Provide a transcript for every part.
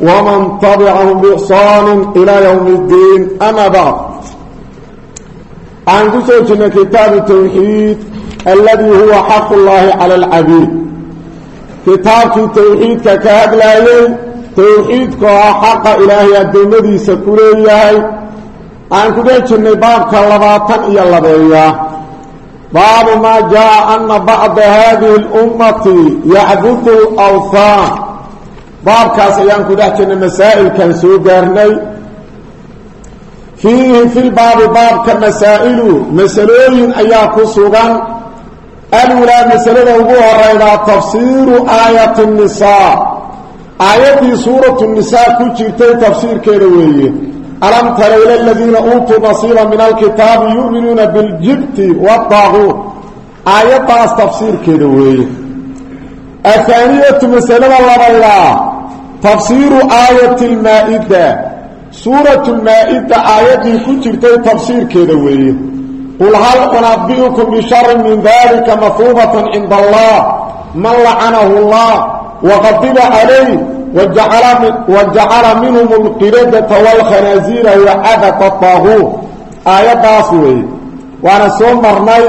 ومن تبعهم بإحسان إلى يوم الدين أما بعد عن قسوة كتاب التوحيد الذي هو حق الله على العبيد كتاب التوحيد ككاد لايين توحيد كوا حق إلهي الدمدي سكوليه عن قسوة باب كاللباطن إيا اللبيه باب ما جاء أن بعض هذه الأمة يعبد الأوثان baabkaas ayaan ku dhex jirnay masaa'ilkan soo gaarnay. Fiihi filbaabi baabka masaa'ilu masalooyin ayaa ku sugan. Alulaa masalada ugu horaydaa tafsiiru aayati nisaa. Aayaddii suuratu nisaa ku jirtay tafsiirkeeda weeye. Alam tara ila aladiina uutuu nasiiba min alkitaabi yu'minuuna biljibti waddaaquut aayaddaas tafsiirkeeda weeye. Ahaaniyatu masalada labaydaa tafsiiru aayat lmaa-ida suuratu lmaa-ida aayaddii ku jirtay tafsiirkeeda weeye. Qul hal unabbi'ukum bisharin min dalika mahuubatan cinda allah man lacanahu allah waqadiba calayh wajacala minhum alqiradata waalkhanaasiira wacabata taahuud aayaddaas weeye. Waana soo marnay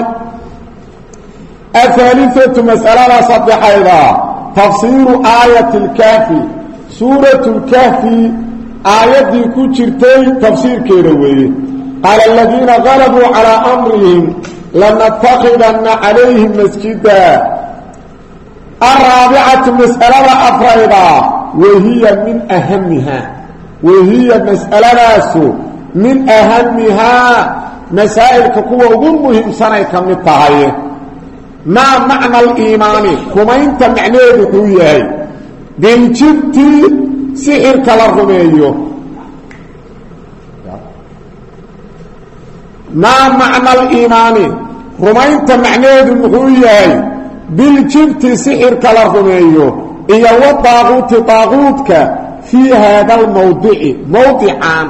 ahaalisatu mas'alada saddexayda ah. tafsiiru aayati lkaafi suuratulkahfi aayaddii ku jirtay tafsiirkeeda weeye qaala aladiina qalabuu calaa amrihim lanatakidanna calayhim masjida araabicatu mas'alada afrayda wahiya min ahamihaa wahiya mas'aladaasu min ahamihaa masaa'ilka kuwa ugu muhiimsanay ka mid tahay maa macna aliimaani kumaynta macnaheedu wuxuu yahay biljibti sixirka la rumeeyo. Maa macna aliimaani rumaynta macnaheedu muxuu yahay biljibti sixirka la rumeeyo iyo wa daaquuti daaquudka fii haada almawdici mawdicaan.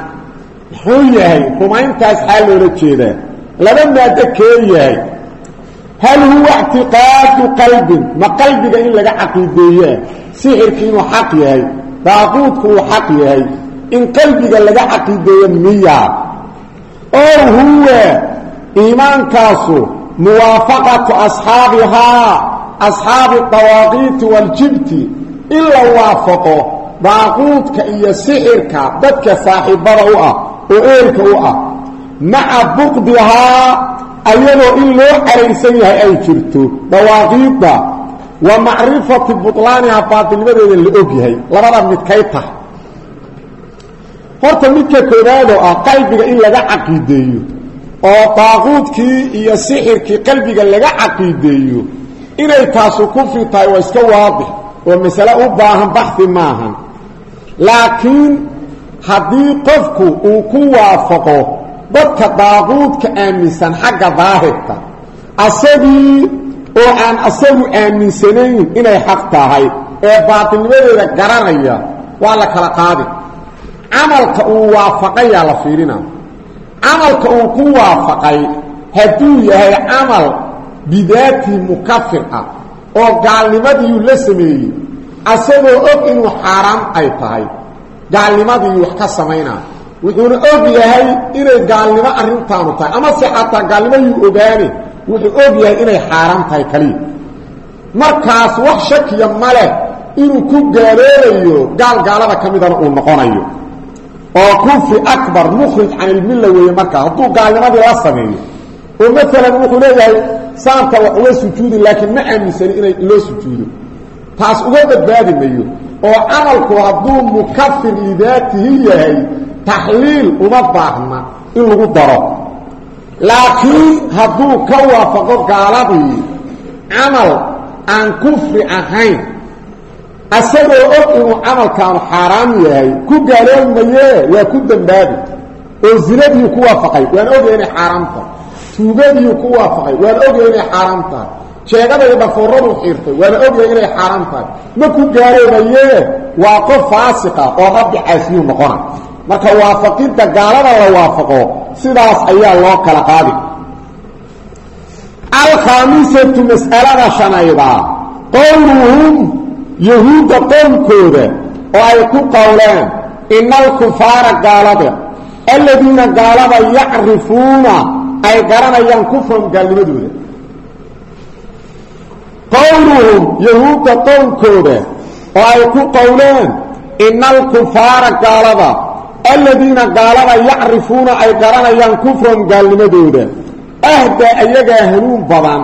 Muxuu yahay rumayntaas xaa loola jeedaa. Laba maado kee yahay. Hal huwa ictiqaadu qalbin ma qalbiga in laga caqiideeyoah sixirki inuu xaq yahay daaquudku uu xaq yahay in qalbiga laga caqiideeyo miya. Oo huwa iimaankaasu muwaafaqatu asxaabihaa asxaabi dawaaqiiti waljibti in la waafaqo daaquudka iyo sixirka dadka saaxiibada u ah oo eerka u ah. Maca buqdihaa ayadoo in loo caraysan yahay ay jirto dawaaqiidda wa macrifati buطlaaniha baadilnimadeeda la og yahay. Labadaa midkay tahay. Horta midka koowaadoo ah qalbiga in laga caqiideeyo oo daaquudkii iyo sixirkii qalbiga laga caqiideeyo inay taasu kufri tahay waa iska waadix oo masale u baahan baxhi maahan. Laakiin haddii qofku uu ku waafaqo dadka daaquudka aaminsan xagga daahirka asagii oo aan asagu aaminsanayn inay xaq tahay ee baatilnimadeeda garanaya waa la kala qaadi. Camalka uu waafaqayaa la fiirina. Camalka uu ku waafaqay hadduu yahay camal bidaatihi mukafir ah oo gaalnimadiiu la sameeyey asagoo og inuu xaaraam ay tahay. Gaalnimadiiu wax ka samaynaa wuxuuna og yahay inay gaalnimo arrintaanu tahay. Ama se xataa gaalnimo yuu ogaane wuxuu og yahay inay xaaraam tahay kaliya markaas wax shakiya ma leh inuu ku gaaloobayo gaal gaalada ka midana uu noqonayo. Oo kufri akbar mukhrij can ilmilla weeye markaas hadduu gaalnimadii la sameeyo. Oo maalan wuxuu leeyahay saanta wax uga sujuudi laakiin ma aaminsani inay loo sujuudo. Taas uga badbaadi mayo oo camalku hadduu mukafir lidaatihi yahay taxliil uma baahna in lagu daro laakiin hadduu ka waafaqo gaaladii camal aan kufri ahayn asagoo og inuu camalkaanu xaaraam yahay ku gaaloomayee waa ku dembaabi oo zinadiiu ku waafaqay waan ogaya inay xaaraam tahay. Tuugadiiu ku waafaqay waan ogaya inay xaaraam tahay. Sheegadaya dhafooradu xiirtay waana ogaya inay xaaraam tahay. Ma ku gaaloomayee waa qof faasiqa oo rabbi caasiyuu noqona marka waafaqidda gaalada la waafaqo sidaas ayaa loo kala qaadi. Alkhaamisatu mas'alada shanayda qowluhum yahuudda qowlkooda oo ay ku qowleen ina alkufaara gaalada aladiina gaalada yacrifuuna ay garanayaan kufran gaalnimadooda. Qowluhum yahuudda qowlkooda oo ay ku qowleen ina alkufaara gaalada aladiina gaalada yacrifuuna ay garanayaan kufran gaalnimadooda. Ahda ayagaa hanuun badan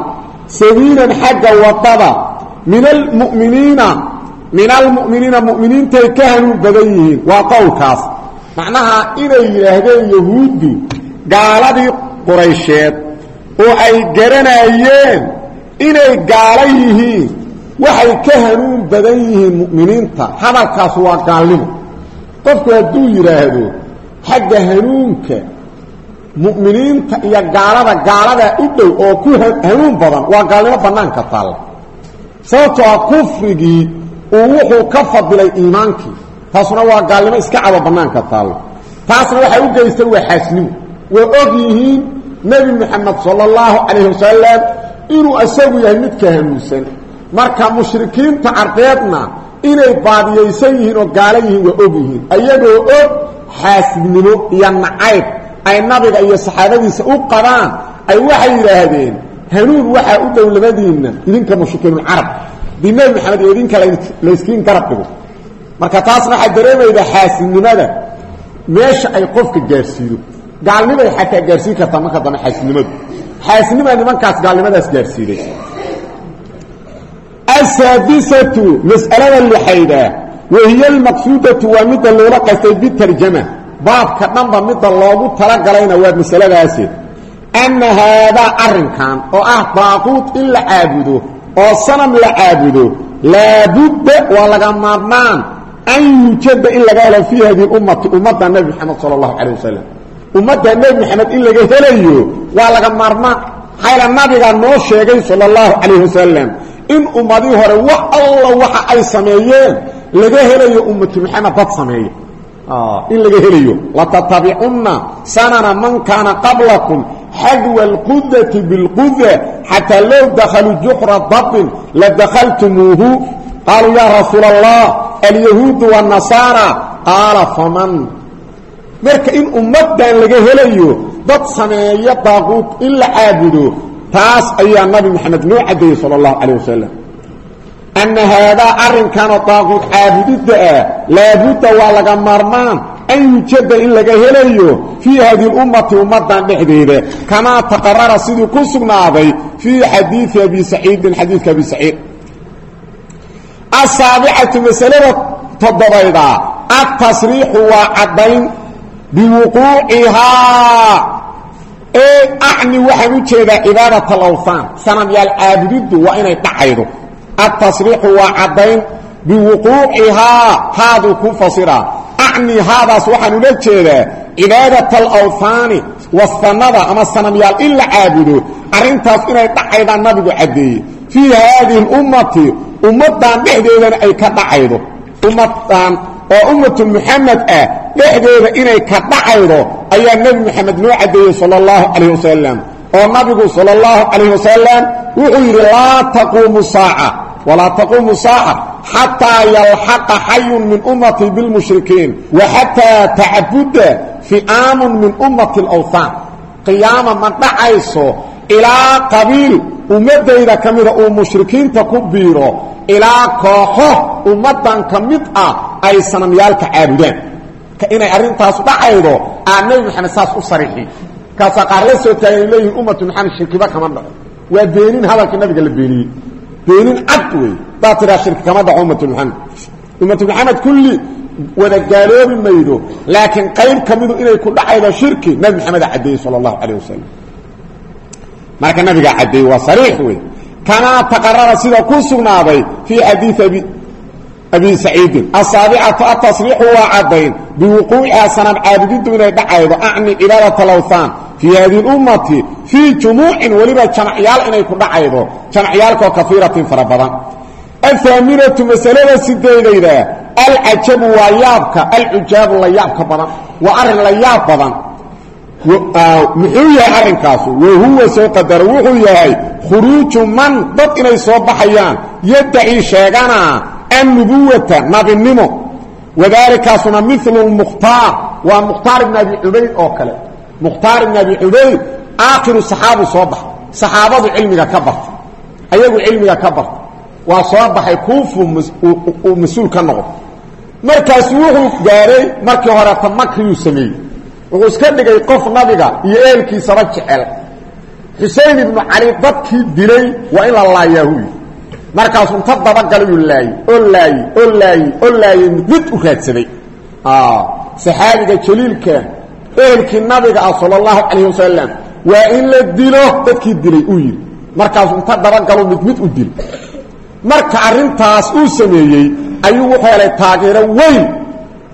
sabiilan xagga waddada min almuminiina min almu'miniina mu'miniintay ka hanuun badan yihiin. Waa qowlkaas. Macnaha inay yidhaahdeen yahuuddu gaaladii quraysheed oo ay garanayeen inay gaalo yihiin waxay ka hanuun badan yihiin mu'miniinta. Hadalkaas waa gaalnimo qofku hadduu yidhaahdo xagga hanuunka mu'miniinta iyo gaalada gaaladaa u dhow oo ku hanuun badan waa gaalnimo bannaanka taalla. Sababtoo a kufrigii uu wuxuu ka fadilay iimaankii taasuna waa gaalnimo iska cado bannaanka taallo taasna waxay u geysteen waa xaasnimo waa og yihiin nebi moxamed sala allahu calayhi wasalam inuu isagu yahay midka hanuunsan. Marka mushrikiinta cardeedna inay baadiyaysan yihiin oo gaalo yihiin waa og yihiin. Ayagoo og xaasibnimo iyo nacayb ay nabiga iyo saxaabadiisa u qabaan ay waxay yidhaahdeen hanuun waxaa u dhow labadiinna idinka mushrikiinulcarab dii nebi maxamed iyo idinka layskiin garab dhigo. Marka taasna waxaa dareemayda xaasidnimada meesha ay qofka gaarsiido. Gaalnimay xataa gaarsiin kartaa marka dambe xaasidnimadu xaasidnimaa nimankaas gaalnimadaas gaarsiiday asaadisatu mas'alada lixayda wahiya almaqsuudatu waa midda loola qastay bitarjama baabka dhanba midda loogu talagalayna waa masaladaasi anna haadaa arrinkan oo ah daaquud in la caabudo oo sanam la caabudo laabudda waa laga maarmaan an yuujada in laga helo fii hadihi ummati ummadda nebi moxamed sala allahu calayh wasalam ummadda nebi moxamed in laga helayo waa laga maarmaan xayla nabiga noo sheegay sala allahu calayh wasalam in ummadii hore wax alla waxa ay sameeyeen laga helayo ummatu maxamed dad sameeya in laga helayo. Latatabicunna sanana man kaana qablakum xadwa alqudati bilquda xataa low dakhaluu juxra dabin ladakaltumuuhu qaaluu yaa rasuula allah alyahuudu wاnasaara qaala faman? Marka in ummaddan laga helayo dad sameeya daaquud in la caabudo taas ayaa nabi moxamed noo caddeeyey sala allahu calayh wasalam anna haadaa arrinkanoo daaquud caabudidda ah laabudda waa laga maarmaan an yujada in laga helayo fii hadihi اlummati ummaddan dhexdeeda kamaa taqarara sidii ku sugnaaday fii xadiidi abi saciidin xadiidka abi saciid. Asaabicatu masalada toddobayda atasriixu waa caddayn biwuquucihaa acni waxaan u jeedaa cibaadat alawthaan sanamyaal caabudiddu waa inay dhacaydo atasriixu waa caddayn biwuquucihaa. Haaduu ku fasiraa. Acni haadaas waxaan ula jeedaa cibaadat alawthaani wasanada ama sanamyaal in la caabudo arrintaas inay dhacaydaan nabigu caddeeyey. Fii haadihi اlummati ummaddan dhexdeedana ay ka dhacaydo ummaddan oo ummatu muxamed ah dhexdooda inay ka dhacaydo ayaa nebi moxamed noo caddeeyey sala allahu calayh wasalam oo nabigu sala allahu calayh wasalam wuxuu yidhi laa taquumu saaca walaa taquumu saaca xataa yalxaqa xayun min ummatii bilmushrikiin wa xataa tacabuda fi'aamun min ummati alawthaan qiyaama ma dhacayso ilaa qabiil ummaddayda ka mida uu mushrikiinta ku biiro ilaa kooxo ummaddan ka mid ah ay sanamyaalka caabudaan. Inay arrintaasu dhacaydo aa nebi moxamed saas u sariixin. Markaasaa qaar la soo taagay ay leeyihiin ummatu maxamed shirkiba kama dhaco waa beenin hadalkii nabiga la beeniyey. Beenin cad wey daa tiraa shirki kama dhaco ummatu maxamed. Ummatu maxamed kulli wada gaaloobi maydo laakiin qayb ka midu moxameda caddeeyey sala allahu calayh marka nabigaa caddeeyey waa sariix wey. Kamaa taqarara sida ku sugnaaday fii xadiii abi saciidin. Asaabicatu atasriixu waa caddayn biwuquuciha sanam caabudiddu inay dhacaydo acni cibaadat alawthaan fii hadihi lummati fii jumuucin weliba jamacyaal inay ku dhacaydo jamacyaalkoo kafiiratin fara badan. Masalada sideedayda alcajabu waa yaabka alcujaabu la yaabka badan waa arrin la yaab badan muxuu yahay arrinkaasu wahuwa soo qadaro wuxuu yahay khuruuju man dad inay soo baxayaan yaddaci sheegana annubuwata nabinimo. Wadaalikaasuna milu mukhtaar. Waa mukhtaar ibn abi cubayd oo kale. Mukhtaar ibn abi cubayd aakhiru saxaabu soo baxa saxaabadu cilmiga ka barta ayagu cilmiga ka barta waa soo baxay kuufu uu mas'uul ka noqdo markaasu wuxuu gaaray markii horeeta makriyuu sameeyey wuxuu iska dhigay qof nabiga iyo eelkiisaba jecel. Xusein ibnu cali dadkii dilay waa in la laayaahuy markaasuu inta dabagalay laayey oo laayey oo laayey oo laayey mid u raadsaday. Saxaabiga jaliilka ehelkii nabiga ah sal اllahu calayh wasalam waa in la dilo dadkii dilay uu yidhi. Markaasuu inta dabagalo mid mid u dil. Marka arrintaas uu sameeyey ayuu wuxuu helay taageero weyn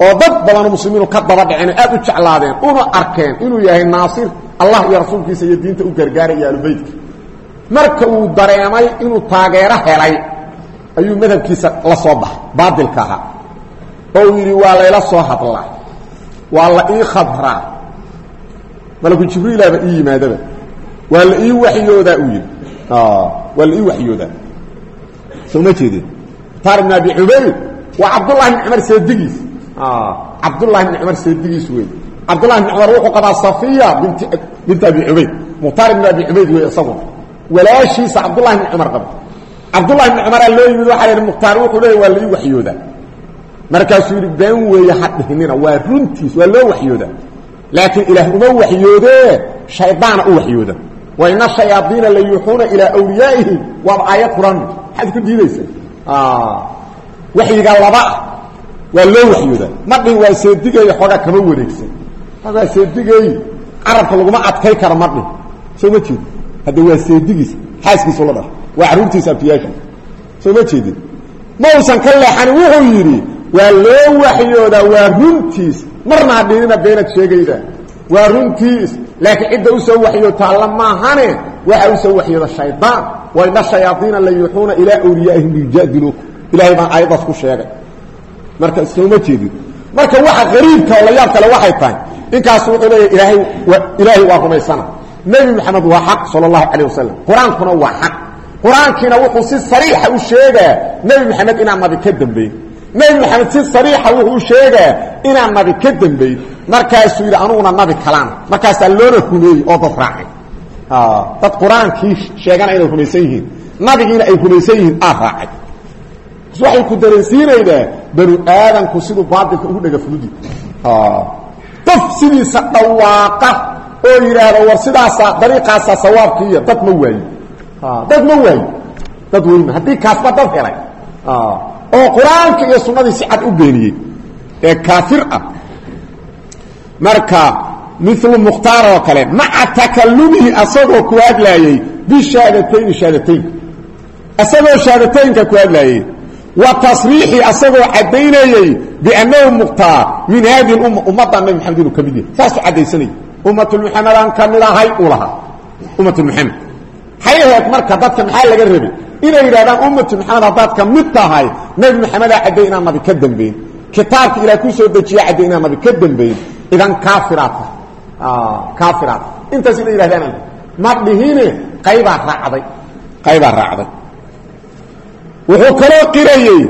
oo dad badanoo muslimiinu ka daba dhaceen aad u jeclaadeen una arkeen inuu yahay naasir allah iyo rasuulkiisa iyo diinta u gargaaraya aalubeytka marka uu dareemay inuu taageero helay ayuu madhabkiisa la soo baxay baadilka ahaa. Oo uu yidhi waa layla soo hadlaa waa la ii khabraa malaku jibriilaba ii yimaadaba waa la ii waxyoodaa uu yidhi. Waa la ii waxyoodaa. Soo ma jeedeen mukhtaar ibn abi cubayd waa cabdullahi bn cumar seedigiis cabdullahi bn cumar seedigiis wey cabdullahi bn cumar wuxuu qabaa safiya bint abi cubayd mukhtaar ibn abi cubayd wey isaguna walaashiisa cabdullahi bn cumar qaba. Cabdullahi bn cumaraa loo yimid waxaa yidhi mukhtaar wuxuu leeya waa la ii waxyoodaa markaasuu yidhi been weeye ha dhihnina waa runtiis waa loo waxyoodaa laakiin ilaah uma waxyoodee shaydaana u waxyooda. Wa ina shayaadiina la yuuxuuna ilaa wliyaa'ihim waaba aayad quraan. Maxaad ku diidaysa waxyiga laba ah waa loo waxyoodaa ma dhin waa seedigeeyo xoogaa kama wareegsan. Waa seedigeey carabka laguma adkay karo ma dhin soo ma jeedin. Hadda waa seedigiis xaaskiisu la dhasho waa carruurtiisa abtiyaashiis soo ma jeedin. Ma uusan ka leexanin wuxuu yidhi waa loo waa runtiis. Marna ha dhinina beenad sheegayda. Waa runtiis. Laakiin cidda u soo waxyoota alla maahane waxa u soo waxyooda shaydaan wa ina shayaadiina la yuuxuuna ilaa wliyaa'ihim liyujadiluuka ilahay baan aayaddaas ku sheegay marka sooma jeedin. Marka waxa qariibka la yaab kale waxay tahay ninkaasu wuxuu leeya ilaahay ilaahay waa rumaysana. Nebi moxamed waa xaq sala allahu calayh wasalam waa xaq. Qur'aankiina wuxuu si sariixa u sheegaa nebi moxamed inaan nabi ka dambayn nebi moxamed si sariixa wuxuu sheegaa inaan nabi ka dambayn markaasuu yidhi anuguna nabi kalaan. Markaasaa loona rumeeyey oo dad raacay. Dad qur'aankii sheegana inay rumaysan yihiin. Nabigiina ay rumaysan yihiin aa raacay waxay ku dareensiinaydaa banu aadamku siduu baatilka ugu dhega fuludi qof sidiisa dhawaaqa oo yidhaahdo war sidaasaa dariiqaasaa sawaabkiiya dad ma waayo dad ma waayo dad weyma haddii kaasba dad helay. Oo qur'aanka iyo sunnadii si cad u beeniyey ee kaafir ah. Marka milu mukhtaar oo kale maca takalumihi asagoo ku hadlaayey bishahadatayni shahaadataynka asagoo shahaadataynka ku hadlaayey wa tasriixi asagoo caddaynayey biannahu mukhtaar min hadihi اlumma ummadda nabi maxamed inuu ka mid yahay. Saasuu caddaysanayay. Ummatulmuxamedaan ka mid ahay uu lahaa. Ummatulmuxamed maxay ahayd marka dadka maxaa laga rabay? Inay yidhahdaan ummatu maxamed haddaad ka mid tahay nebi maxamedaa cadday inaan nabi ka dambayn kitaabka ilaah ku soo dejiya cadday inaan nabi ka dambayn idan kaafiraad tahay kaafiraad intaas inay yidhahdaan ma dhihine qaybaa raacday. Qaybaa raacday wuxuu kaloo qirayey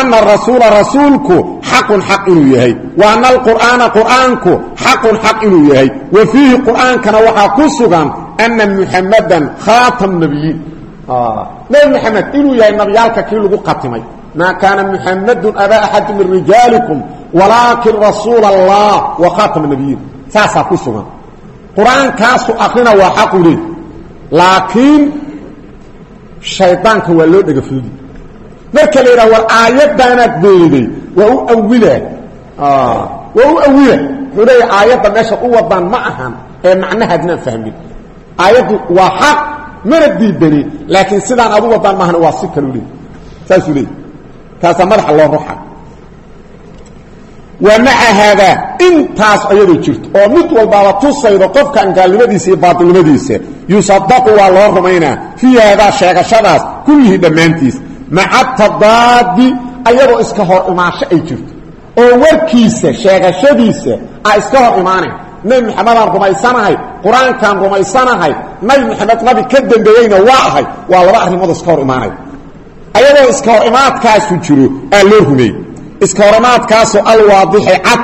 ana rasuula rasuulku xaqun xaq inuu yahay. Wa ana alqur'aana qur'aanku xaqun xaq inuu yahay. Wa fiihi qur'aankana waxaa ku sugan ana muxamadan khaatam nabiyiin. Ah, Nebi maxamed inuu yahay nabiyaalka kii lagu khatimay maa kaana muxamadun abaa axadi min rijaalikum walaakin rasuula allah wa khaatama nabiyiin. Saasaa ku sugan. Qur'aankaasu akrina waa xaqu leey. Laakiin shaydaanka waa loo dhega fudi marka la yidhaha war aayaddaanaad beeniday waa u awila. Waa u awila. Wuxuu leeya aayadda meesha u wadaan ma ahan ee macnahaadnaan fahmin. Aayaddu waa xaq mana diidani laakiin sidaan aad u wadaan maahan waa si kalu leey saasuu leey taasaa madaxa loo ruxa wa maca haadaa intaas ayadoo jirto oo mid walbaaba tusaydo qofkan gaalnimadiisa iyo baatilnimadiisa. Yusadaqu waa loo rumaynaa fii haadaa sheegashadaas kullihii dhammaantiis. Maca tadaadi ayadoo iska hor imaasho ay jirto. Oo warkiisa sheegashadiisa a iska hor imaanayn nebi maxamedaan rumaysanahay qur'aankaan rumaysanahay nabi maxamed nabi ka dambeeyeyna waa ahay. Waa laba arrimood iska hor imaanay. Ayadoo iska hor jiro aa loo iska hor imaadkaasoo alwaadixi cad.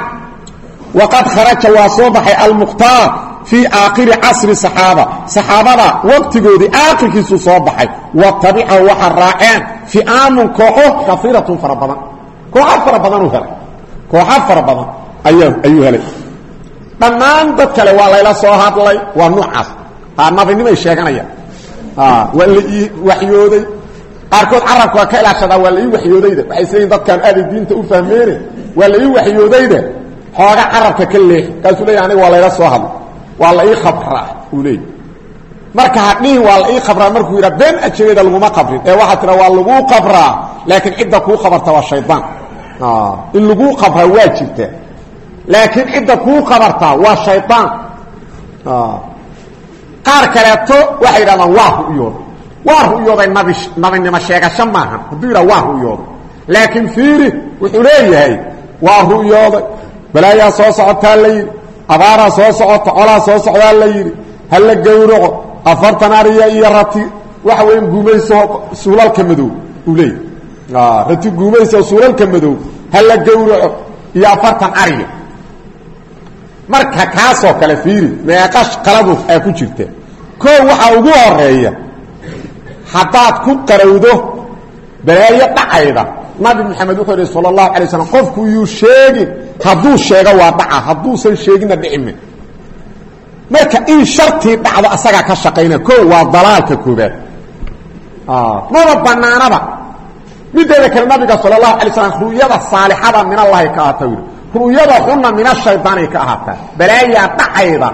Waqad kharaja waa soo baxay almukhtaar fii aakhiri casri saxaaba. Saxaabada waqtigoodii aakhirkiisuu soo baxay. Wa tabicahu waxa raaceen. Fi'aamun kooxo kaiiratun fara badan. Kooxo fara badanuu helay. Kooxo fara badan ayuu helay. Dhammaan dad kale waa layla soo hadlay. Waa nuucaas nabinimay sheeganayaan. Waa la ii waxyooday qaarkood carabka ka ilaashadaa waa la ii waxyoodayda. Waxay isleeyiin dadkaan aaday diinta u fahmeene waa la ii waxyoodayda. Xooga carabka ka leexi kaasuu waa layla soo hadlay waa la ii khabraa uu marka hadhihin waa la ii khabraa markuu yidhaa been ajegeeda laguma qabrin ee waxaa tira waa laguu qabraa laakiin cidda kuu khabarta waa shaydaan. In laguu qabraa waa jirta. Laakiin cidda kuu waa shaydaan. Qaar kaleeto waxay yidhahdaan waa ru'yooday waa ru'yooday nabi nabinimo sheegasho maahan hadduu yidhaha waa ru'yooday laakiin fiiri wuxuu leeyahay waa ru'yooday balaayaa soo socotaa la yidhi abaaraa soo socota colaa soo socdaa la yidhi ha la gowraco afartan ariya iyo rati waxa weya guumayso suulalka madow uu leeyahy rati guumayso suulalka madow ha la gowraco iyo afartan ariya marka kaasoo kale fiiri meeqash qaladu haddaad ku qarowdo balaayo dhacayda nabi maxamed wuxuu yidhi sala allahu alay slam qofku yuu sheegin hadduu sheego waa dhaca hadduusan sheeginna dhicime marka in shartii dhacdo asagaa ka shaqayna ko waa dalaalka koobaad maba banaanaba mideeda kale nabiga sala allahu alay slam ru'yada saalixada min allahi ka ahata yidhi ru'yada xunna min ashaydaanay ka ahaataa. Balaayaa dhacayda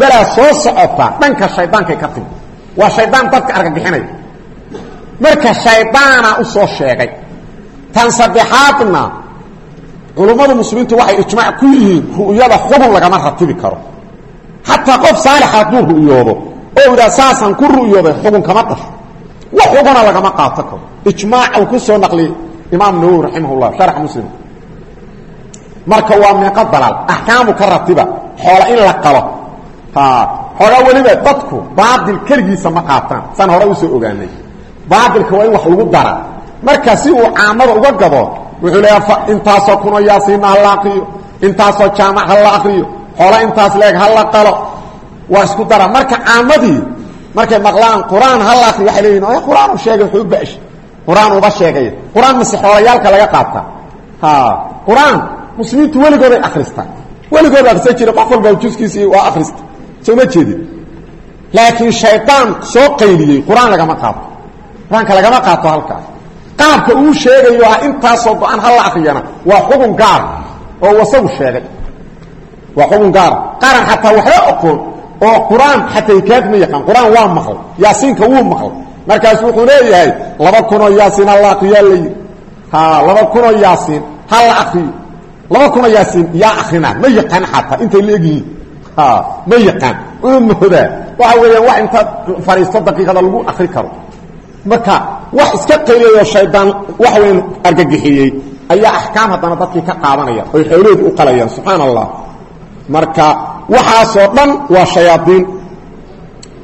balaa soo socota dhanka shaydaankay ka timi waa shaydaan dadka argagixinaya marka shaydaana u soo sheegay. Tan saddexaadna culummadu muslimiintu waxay ijmaac ku yihiin ru'yada xubun lagama ratibi karo. Xataa qof saalixa hadduu ru'yoodo oo idhaa saasaan ku ru'yooday xubun kama dhasho. Wax xubuna lagama qaato karo. Ijmaac uu ku soo naqliyey imaam nawowi raximah llah sharx muslim. Marka waa meeqo dalaal axkaamu ka xoola in la qalo. Xoogaa weliba dadku baadil keligiisa ma qaataan. Saan hore u soo ogaanay baadilka waa in wax lagu dara. Marka si uu caamada uga gado wuxuu leeya intaasoo kunoo yaasiinna hala akriyo intaasoo jaamac hala akriyo xoola intaas leeg hala qalo. Waa isku dara. Marka caamadii markay maqlaan qur'aan hala akriyo waxay leeyihiin qur'aan u sheegay wuxuu bash qur'aan uba sheegay. Qur'aan mase xoolayaalka laga qaata. Qur'aan muslimiintu weligooday akristaan weligooda akrista jira qof walba juskiisii waa akrista soo ma jeedin. Laakiin shaydaan soo qayliyey qur'aan lagama qaato qur'aanka lagama qaato halkaas qaabka uu sheegayo ah intaasoo go-an hala akriyana waa xugun gaar oo wasagu sheegay. Waa xugun gaara qaran xataa waxba oqoon oo qur'aan xataa hikaad ma yaqaan. Qur'aan waa maqlay yaasiinka wuu maqlay markaasu wuxuu leeyahay laba kunoo yaasiin hala akriyaa la yidhi ha laba kunoo yaasiin hala akriyo laba kunoo yaasiin yaa akrinaa ma yaqaan xataa. Intay la egyihiin. Ma yaqaan. Wuxuu moodaa waxa weeyaan wax intaad fadhiisto daqiiqada lagu akri karo marka wax iska qayliyayo shaydaan wax weyn argagixiyey ayaa axkaam haddana dadkii ka qaadanaya oy xoolahooda u qalayaan subxaana allah marka waxaasoo dhan waa shayaaiin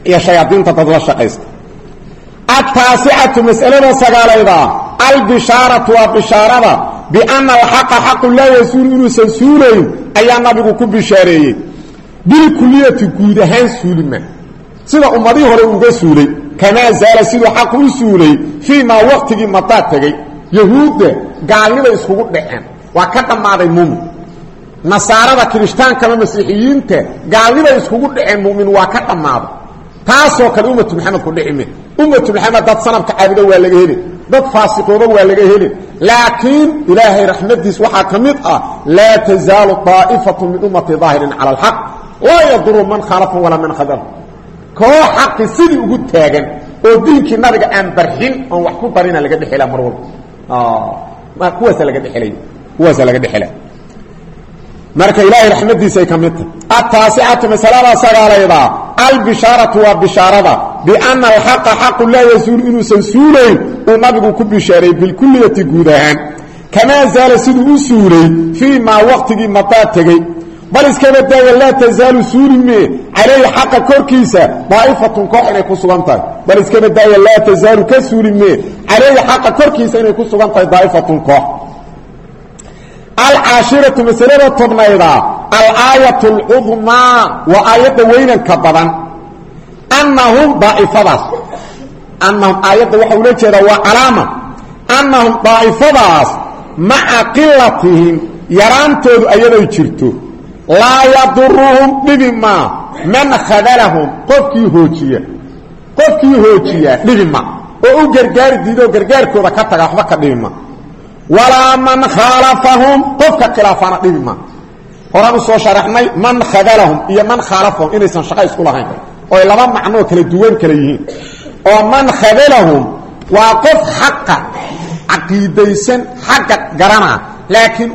iyo shayaadiinta dad la shaqaysta. Ataasicatu mas'alada sagaalayda albishaaratu waa bishaarada biana alxaqa xaqu laa yasuulu inuusan suulayn ayaa nabigu ku bishaareeyey. Bilkuliyati guud ahaan suulima sida ummadihii hore uga suulay kamaa zaala siduu xaqu u suulay fii maa waqtigii madaa tegey yahuudda gaalnibay iskugu dhaceen waa ka dhammaaday muumin nasaarada kirishtaankaama masiixiyiinta gaalnibay iskugu dhaceen muumin waa ka dhammaaday taasoo kale ummatu maxamed ku dhicime ummatu maxamed dad sanabka caabudo waa laga heli dad faasiqooba waa laga heli laakiin ilaahay raxmadiis waxaa ka mid ah laa tazaalu daa'ifatu min ummati daahirin cala alxaq laa yaduru man khaalafahum walaa man khadal koo xaqi sidii ugu taagan oo diinkii nabiga aan barxin oon wax ku darina laga dhexela mar walba. Kuwaasa laga dheelay kuwaasa laga dhexela marka ilaahay raxmadiisay ka mid tahay. Ataasicatu masalada sagaalayda albishaaratu waa bishaarada. Biana alxaqa xaqu laa yazuulu inuusan suulayn uu nabigu ku bishaaray bilkuliyati guud ahaan. Kamaa zaala siduu u suulay fii maa waqtigii madaa tegey bal iskaba daaya laa tazaalu suuli mee calayhi xaqa korkiisa daa'ifatun koox inay ku sugan tahay. Bal iskaba daaya laa tazaalu ka suuli mee calayhi xaqa korkiisa inay ku sugan tahay daa'ifatun koox. Alcaashiratu masalada tobnayda alaayat alcudmaa waa aayadda weynanka badan. Annahum daa'ifadaas. Annahum aayadda waxa ula jeedaa waa calaama. Annahum daa'ifadaas maca qilatihim yaraantoodu ayaday jirto laa yaduruhum dhibi maa man khadalahum qofkii hoojiya. Qofkii hoojiya dhibi ma. Oo u gargaari diidoo gargaarkooda ka taga waxba ka dhibi ma. Walaa man khaalafahum qofka khilaafana dhibi ma. Horaan u soo sharaxnay man khadalahum iyo man khaalafahum inaysan shaqo isku lahayn. Oo ay laba macnoo kala duwan kala yihiin. Oo man khadalahum waa qof xaqa caqiidaysan xagga garanaa laakiin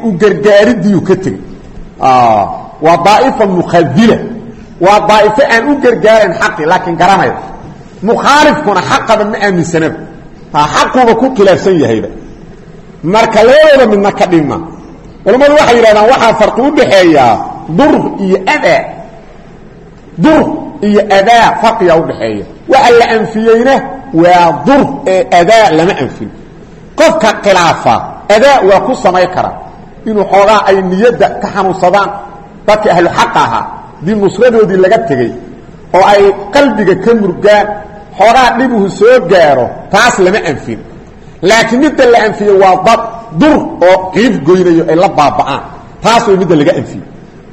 waa daaifa mukhadila waa daa'ifo aan u gargaarayn xaqi laakiin garanaya. Mukhaalifkuna xaqaba ma aaminsanaba xaquuba ku khilaafsan yahayba marka labadooda midna ka dhima culammadu waxay yidhahdaan waxaa farqi u dhaxeeyaa dur iyo adaa dur iyo adaa farqiyaa udhaxeeya waxa la anfiyeyna waa dur ee adaa lama anfin. Qofka khilaafa adaa waa ku samay kara inuu xoogaa ay niyadda ka xanuunsadaan. Dadka ahlu xaqa ahaa dii laga tegey oo ay qalbiga ka murgaan xoogaa dhibuhu soo gaaro taas lama anfin. Laakiin midda la anfiye waa dad dur oo qiif goynayo ay la baaba'aan. Taas way midda laga anfiye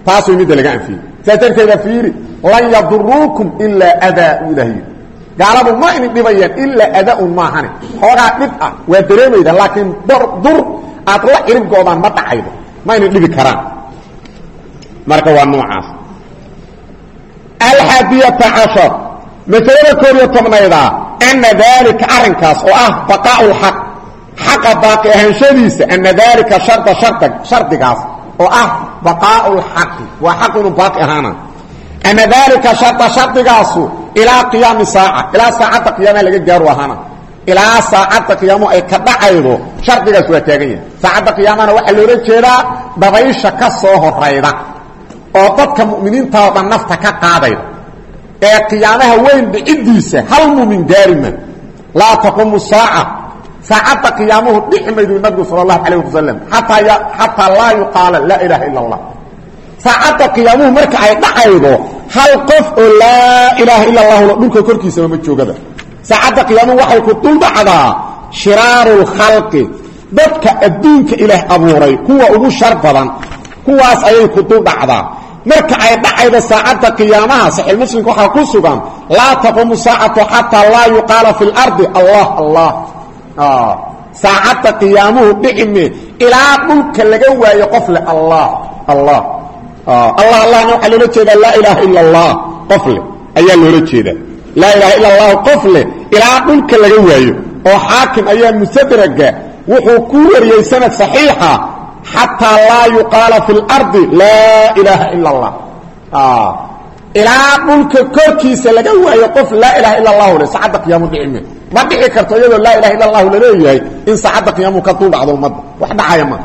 taas way midda laga anfiyey. Saas darteeda fiiri lan yaduruukum ilaa adaa u gaaladu ma idin dhibayaan ilaa adaa-un maahane xoogaa dhib ah waa dareemayda laakiin dur aad la ciribgoodaan ma dhacaydo. Ma idin dhibi karaan. Marka waa noocaas. Alxaadiyata cashar. Masalada koob iyo tobnayda ana daalika arrinkaas oo ah baqaau lxaq xaqa baaqi ahaanshadiisa ana daalika sharda sharda shardigaas oo ah baqaau lxaqi waa xaqu baaqi ahaana. Ana daalika sharda shardigaasu ilaa qiyaami saaca. Ilaa saacadda qiyaamaha laga gaaru ahaana ilaa saacadda qiyaamo ay ka dhacaydo shardigaas waa taagan yahay. Saacadda qiyaamahana waxaa loola jeedaa dabaysha ka soo horayda oo dadka mu'miniinta oo dhan nafta ka qaadayda. Ee qiyaamaha weyn dhiciddiisa hal muumin gaarima laa taqumu saaca. Saacadda qiyaamuhu dhici maydu nabigu sala allahu calayh wasalam ataa xataa laa yuqaala laa ilaaha ila allah. Saacadda qiyaamuhu marka ay dhacaydo hal qof oo laa ilaaha ila allahula dhulka korkiisaba ma joogaba saacadda qiyaamuhu waxay ku dul dhacdaa shiraaru lkhalqi dadka adduunka ilaah abuuray kuwa ugu shar badan kuwaas ayay ku dul dhacdaa marka ay dhacaydo saacadda qiyaamaha saxiix muslimka waxaa ku sugan laa taqumu saacatu xataa laa yuqaala fi lardi allah allah. Saacadda qiyaamuhu dhicime ilaa dhulka laga waayo qof leh allah allah. Allah allahna waxaa loola jeedaa laa ilaaha ila allah qof leh ayaa loola jeedaa. Laa ilaha ila allahu qof leh ilaa dhulka laga waayo oo xaakim ayaa musadraga wuxuu ku wariyey sanad saxiixa xataa laa yuqaala fi lardi laa ilaaha ila allah. Ilaa dhulka korkiisa laga waayo qof laa ilaha ila allahu le saacadda qiyaamu dhicime ma dhici karto iyadoo laa ilaha illa allahu la leeyahay in saacadda qiyaamu ka dul dhacdo ummadda. Wax dhacaya ma.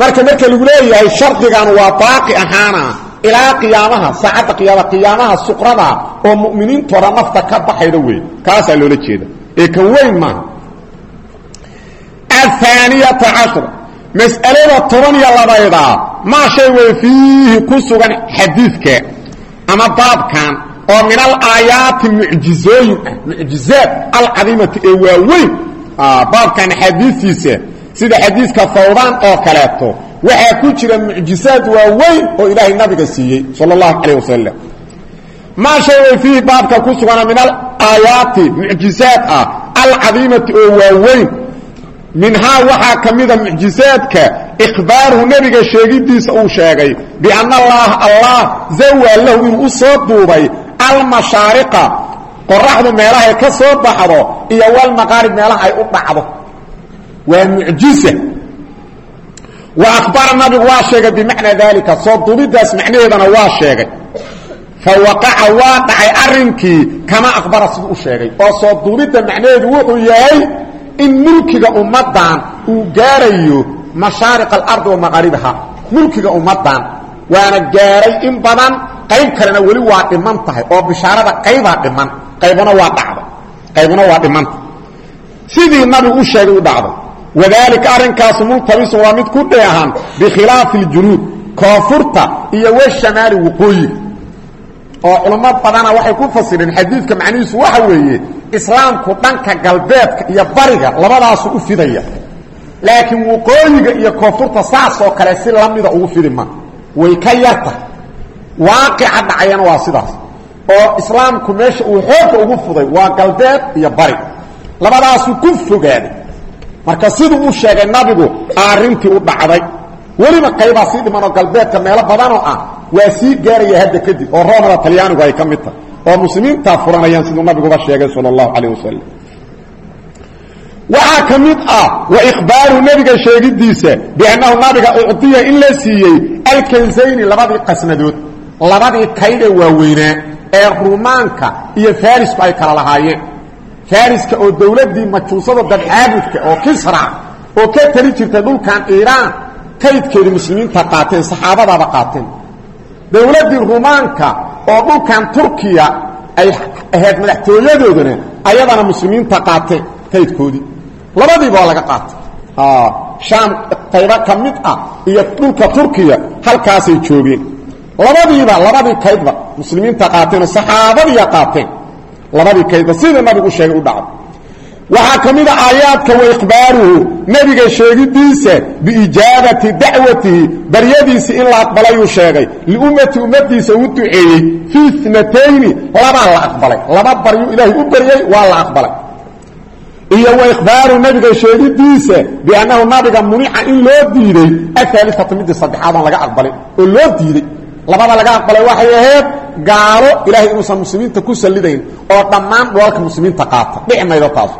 Marka marka lagu leeyahay shardigan waa baaqi ahaana ilaa qiyaamaha saacadda qiyaama qiyaamaha suqrada oo mu'miniintooda nafta ka baxayda wey kaasaa loola jeeda ee kan weyn maaha. Ahaaniyata cashra mas'alada toban iyo labaydaa maa shay wey fiihi ku sugan xadiidka ama baabkan oo min alaayaati mucjizooyin ah mucjizaad alcadiimati ee waaweyn. Baabkan axaadiistiisa sida xadiiska fawdaan oo kaleeto waxaa ku jira mucjizaad waaweyn oo ilaahay nabiga siiyey sal اllahu calayh wasalam maa shay way fiihi baabka ku sugana min alaayaati mucjizaad ah alcadiimati oo waaweyn. Minhaa waxaa ka mida mucjizaadka ikhbaaruhu nebiga uu sheegay bianna allaha allah zawaa lahu inuu u soo duubay almashaariqa meelahay ka soo baxdo iyo walmaqaarib meelaha ay u dhacdo. Waa mucjiza wa akhbara nabigu waa sheegay bimacnaa daalika. Soo duubidaas macnaheedana waa sheegay. Fa waqaca waa dhacay arrinkii kama akhbara siduu u sheegay. Oo soo duubidda macnaheedu wuxuu yahay in mulkiga ummaddan uu gaarayo mashaariq alardi wa maqaaribaha. Mulkiga ummaddan waana gaaray in badan qayb kalena weli waa dhiman tahay oo bishaarada qaybaa dhiman. Qaybuna waa dhacday qaybuna waa dhimanta sidii nabigu u sheegay u dhacday wadaalika arrinkaasu multabisun waa mid ku dheehan bikhilaafi اljunuud koonfurta iyo washamaali waqooyiga oo culamo badana waxay ku fasireen xadiidka macnihiisu waxa weeye islaamku dhanka galbeedka iyo bariga labadaasu u fidaya. Laakiin waqooyiga iyo koonfurta saasoo kale si lamida ugu fidi way ka yarta. Waaqica dhacayana waa sidaas. Oo islaamku meesha uu xoogga ugu fuday waa galbeed iyo bari. Labadaasuu ku fogaaday marka siduu u sheegay nabigu arrintii u dhacday. Weliba qaybaa sii dhiman oo galbeedka meelo badanoo ah waa sii gaaraya hadda kadib oo roomada talyaanigu ay ka mid tahay oo muslimiintaa furanayaan siduu nabiguba sheegay sal اllahu calayh wasalam waxaa ka mid ah wa ikhbaaru nebiga sheegidiisa biannahu nabiga ucdiya in la siiyey alkansayni labadii qasnadood labadii kaydee waaweynaa ee rumaanka iyo farisku ay kala lahaayeen fariska oo dowladdii majuusada dabcaabudka oo kisra oo ka tali jirtay dhulkan iiraan kaydkeedii muslimiinta qaateen saxaabadaaba qaateen. Dowladdii rumaanka oo dhulkan turkiya ay ahayd madaxtooyadoodana ayadana muslimiinta qaateen kaydkoodii labadiiba waa laga qaatay. Shaam qaybo ka mid ah iyo dhulka turkiya halkaasay joogeen. Labadiiba labadii kaydba muslimiinta qaateenoo saxaabadiiya qaateen labadii kaydba sida nabigu sheegay u dhacday waxaa ka mid a aayaadka wa ikhbaaruhu nebiga sheegidiisa biijaabati dacwatihi baryadiisii in la aqbalayuu sheegay. Liummati ummadiisa uu duceeyey fii inatayni labaa la aqbalay. Laba baryu ilaahay u baryey waa la aqbalay. Iyo wa ikhbaaru nebiga sheegidiisa biannahu nabiga munica in loo diiday aaliata midii saddexaad oon laga aqbalin oo loo diiday labada laga aqbalay waxay ahayd gaalo ilahay inuusan muslimiinta ku sallidayn oo dhammaan dholalka muslimiinta qaata. Dhici maydo taas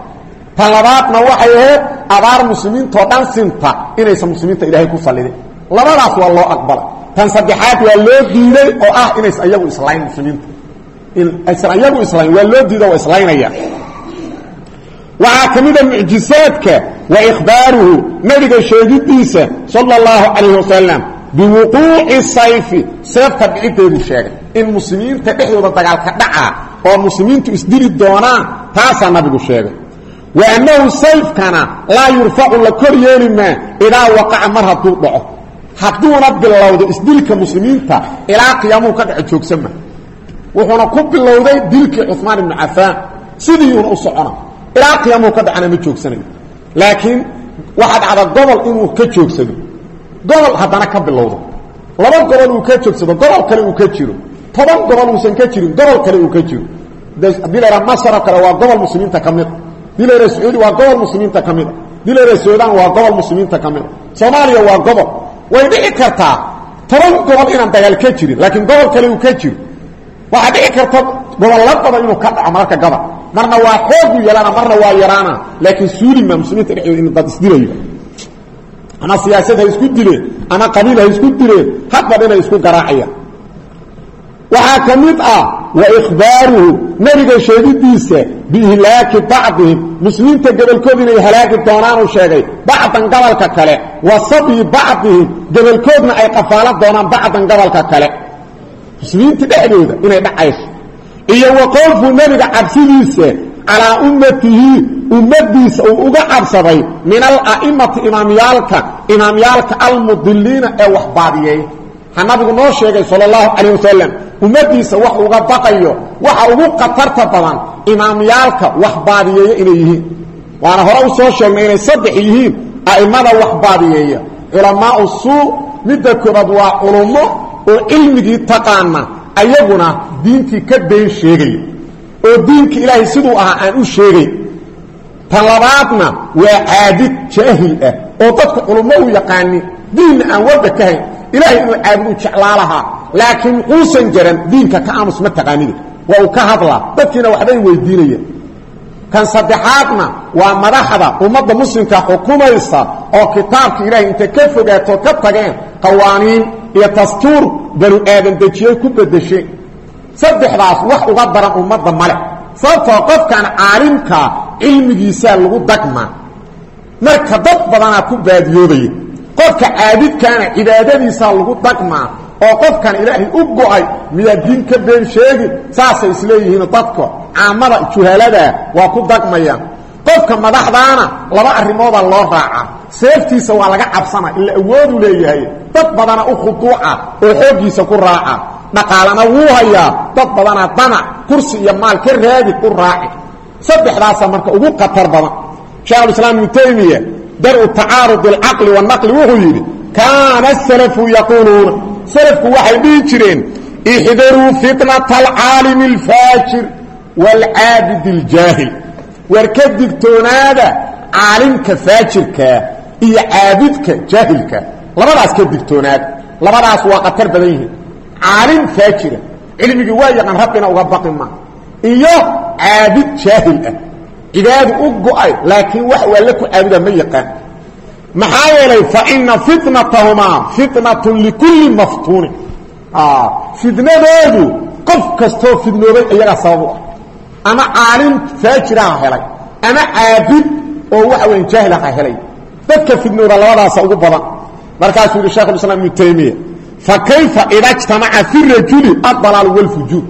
tan labaadna waxay ahayd abaar muslimiintoo dhan sinta inaysan muslimiinta ilaahay ku sallidin labadaas waa loo aqbalay tan saddexaad waa loo diiday oo ah inaysan ayagu islayn muslimiinta. Aysan ayagu islayn waa loo diido waa islaynaya. Waxaa ka mucjisaadka wa ikhbaaruhu nebiga sheegidiisa sala اllahu calayh wasalam biwuquuci sayfi seefta dhiciddeedu sheegay in muslimiinta dhexdooda dagaalka dhacaa oo muslimiintu isdili doonaan taasaa nabigu sheegay wa annahu sayfkana laa yurfacu la kor yeeli maa idaa waqaca mar hadduu dhaco hadduuna bilowdo isdilka muslimiinta ilaa qiyaamuhu ka dhaco joogsama wuxuuna ku bilowday dilkii cumaan ibnu cafaan sidiiuuna u socona ilaa qiyaamuhu ka dhacana ma joogsanayo laakiin waxaa dhacda gobol inuu ka joogsado gobol haddana ka bilowdo. Laba gobol uu ka joogsado gobol kale uu ka jiro. Toban gobol uusan ka jirin gobol kale uu ka jiro. Haddii la yidhaha masar oo kale waa gobol muslimiinta ka mid. A yidhaha sacuudi waa gobol muslimiinta ka mid. A waa gobol muslimiinta ka mid. A soomaaliya waa gobol. Way dhici kartaa toban gobol inaan dagaal ka jirin laakiin gobol kale uu ka jiro. Waxaa dhici karta gobollo badan inuu ka dhaco mararka gabal marna waa xoogu yeelana marna waa yaraana. Laakiin suulima muslimiinta dhexdooda in dad isdilayo ama siyaasad ha isku dileen ama qabiil ha isku dileen hadba dhinay isku garaacayaan waxaa ka mid ah wa ikhbaaruhu nebiga sheegidiisa biihlaaki bacdihim. Muslimiinta gobolkood inay halaagi doonaanuu sheegay bacdan gobolka kale. Wa sabyi bacdihim gobolkoodna ay qafaalan doonaan bacdan gobolka kale. Muslimiinta dhexdooda inay dhacayso. Iyo wa qowfu nebiga cabsidiisa calaa ummatihi ummadiisa uu uga cabsaday min ala'imati imaamyaalka imaamyaalka almudiliina ee wax baadiyeeya ha nabigu noo sheegay sal اllahu calayh wasalam ummadiisa wax uga baqayo waxa ugu khatarta badan imaamyaalka wax baadiyeeya inay yihiin. Waana hore u soo sheegnay inay saddex yihiin a'immada wax baadiyeeya culamaau suu midda koobaad waa culummo oo cilmigii taqaana ayaguna diintii ka been sheegaya oo diinka ilaahay siduu ahaa aan u sheegayn tan labaadna waa caabid jaahil ah oo dadka culummo u yaqaanin diinna aan walba ka hayn ilahay inuu caabud u jeclaa laakiin wuusan jaran diinka ka aamus ma taqaanida waa uu ka hadlaa dadkiina waxbay weydiinayaan kan saddexaadna waa madaxda ummadda muslimka xukumaysa oo kitaabka ilaahay intay ka fogaato ka tageen qawaaniin iyo dastuur banu aadan dejiyey ku bedesheen saddexdaas wax uga daran ummadda male sababtoo qofkan caalimkaa cilmigiisaa lagu dagmaa marka dad badanaa ku baadiyoobaya qofka caabidkaana cibaadadiisaa lagu dagmaa oo qofkan ilaahay u go'ay miyaa diin ka been sheegi saasay isleeyihiin dadka. Caamada juhaladaa waa ku dagmayaan qofka madaxdaana laba arrimoodaa loo raacaa seeftiisa waa laga cabsana ila awoodu leeyahay. Dad badana u khuduuca oo xooggiisa ku raaca dhaqaalana wuu hayaa. Dad badana damac kursi iyo maal ka raadi u raaci. Saddexdaasa marka ugu khatar badan. Sheekhulislaam ibnu taymiya dar-u tacaarud alcaqli wanaqli wuxuu yidhi kaana asalafu yaquuluuna salafku waxay dhihi jireen ixdaruu fitnata alcaalimi alfaajir waalcaabid aljaahil. War ka digtoonaada caalimka faajirkaa iyo caabidka jaahilka. Labadaas ka digtoonaada. Labadaas waa khatar badan yihiin caalim faajira. Cilmigii waa yaqaan rabbina uga baqi ma. Iyo caabid jaahil ah. Cibaadu u go'ay laakiin wax waalla ku caabuda ma yaqaan. Maxaa yeelay fa ina fitnatahumaa fitnatun likulli maftuunin fidnadoodu qof kastoo fidnoobay iyagaa sabab u ah. Ama caalim faajiraha helay ama caabid oo waxa weya jaahilaha helay. Dadka fidnooda labadaasa ugu badan. Markaasuu yihi shekhulislaam ibnu taymiya fa kayfa ida jtamaca fi rajuli adalaal walfujuud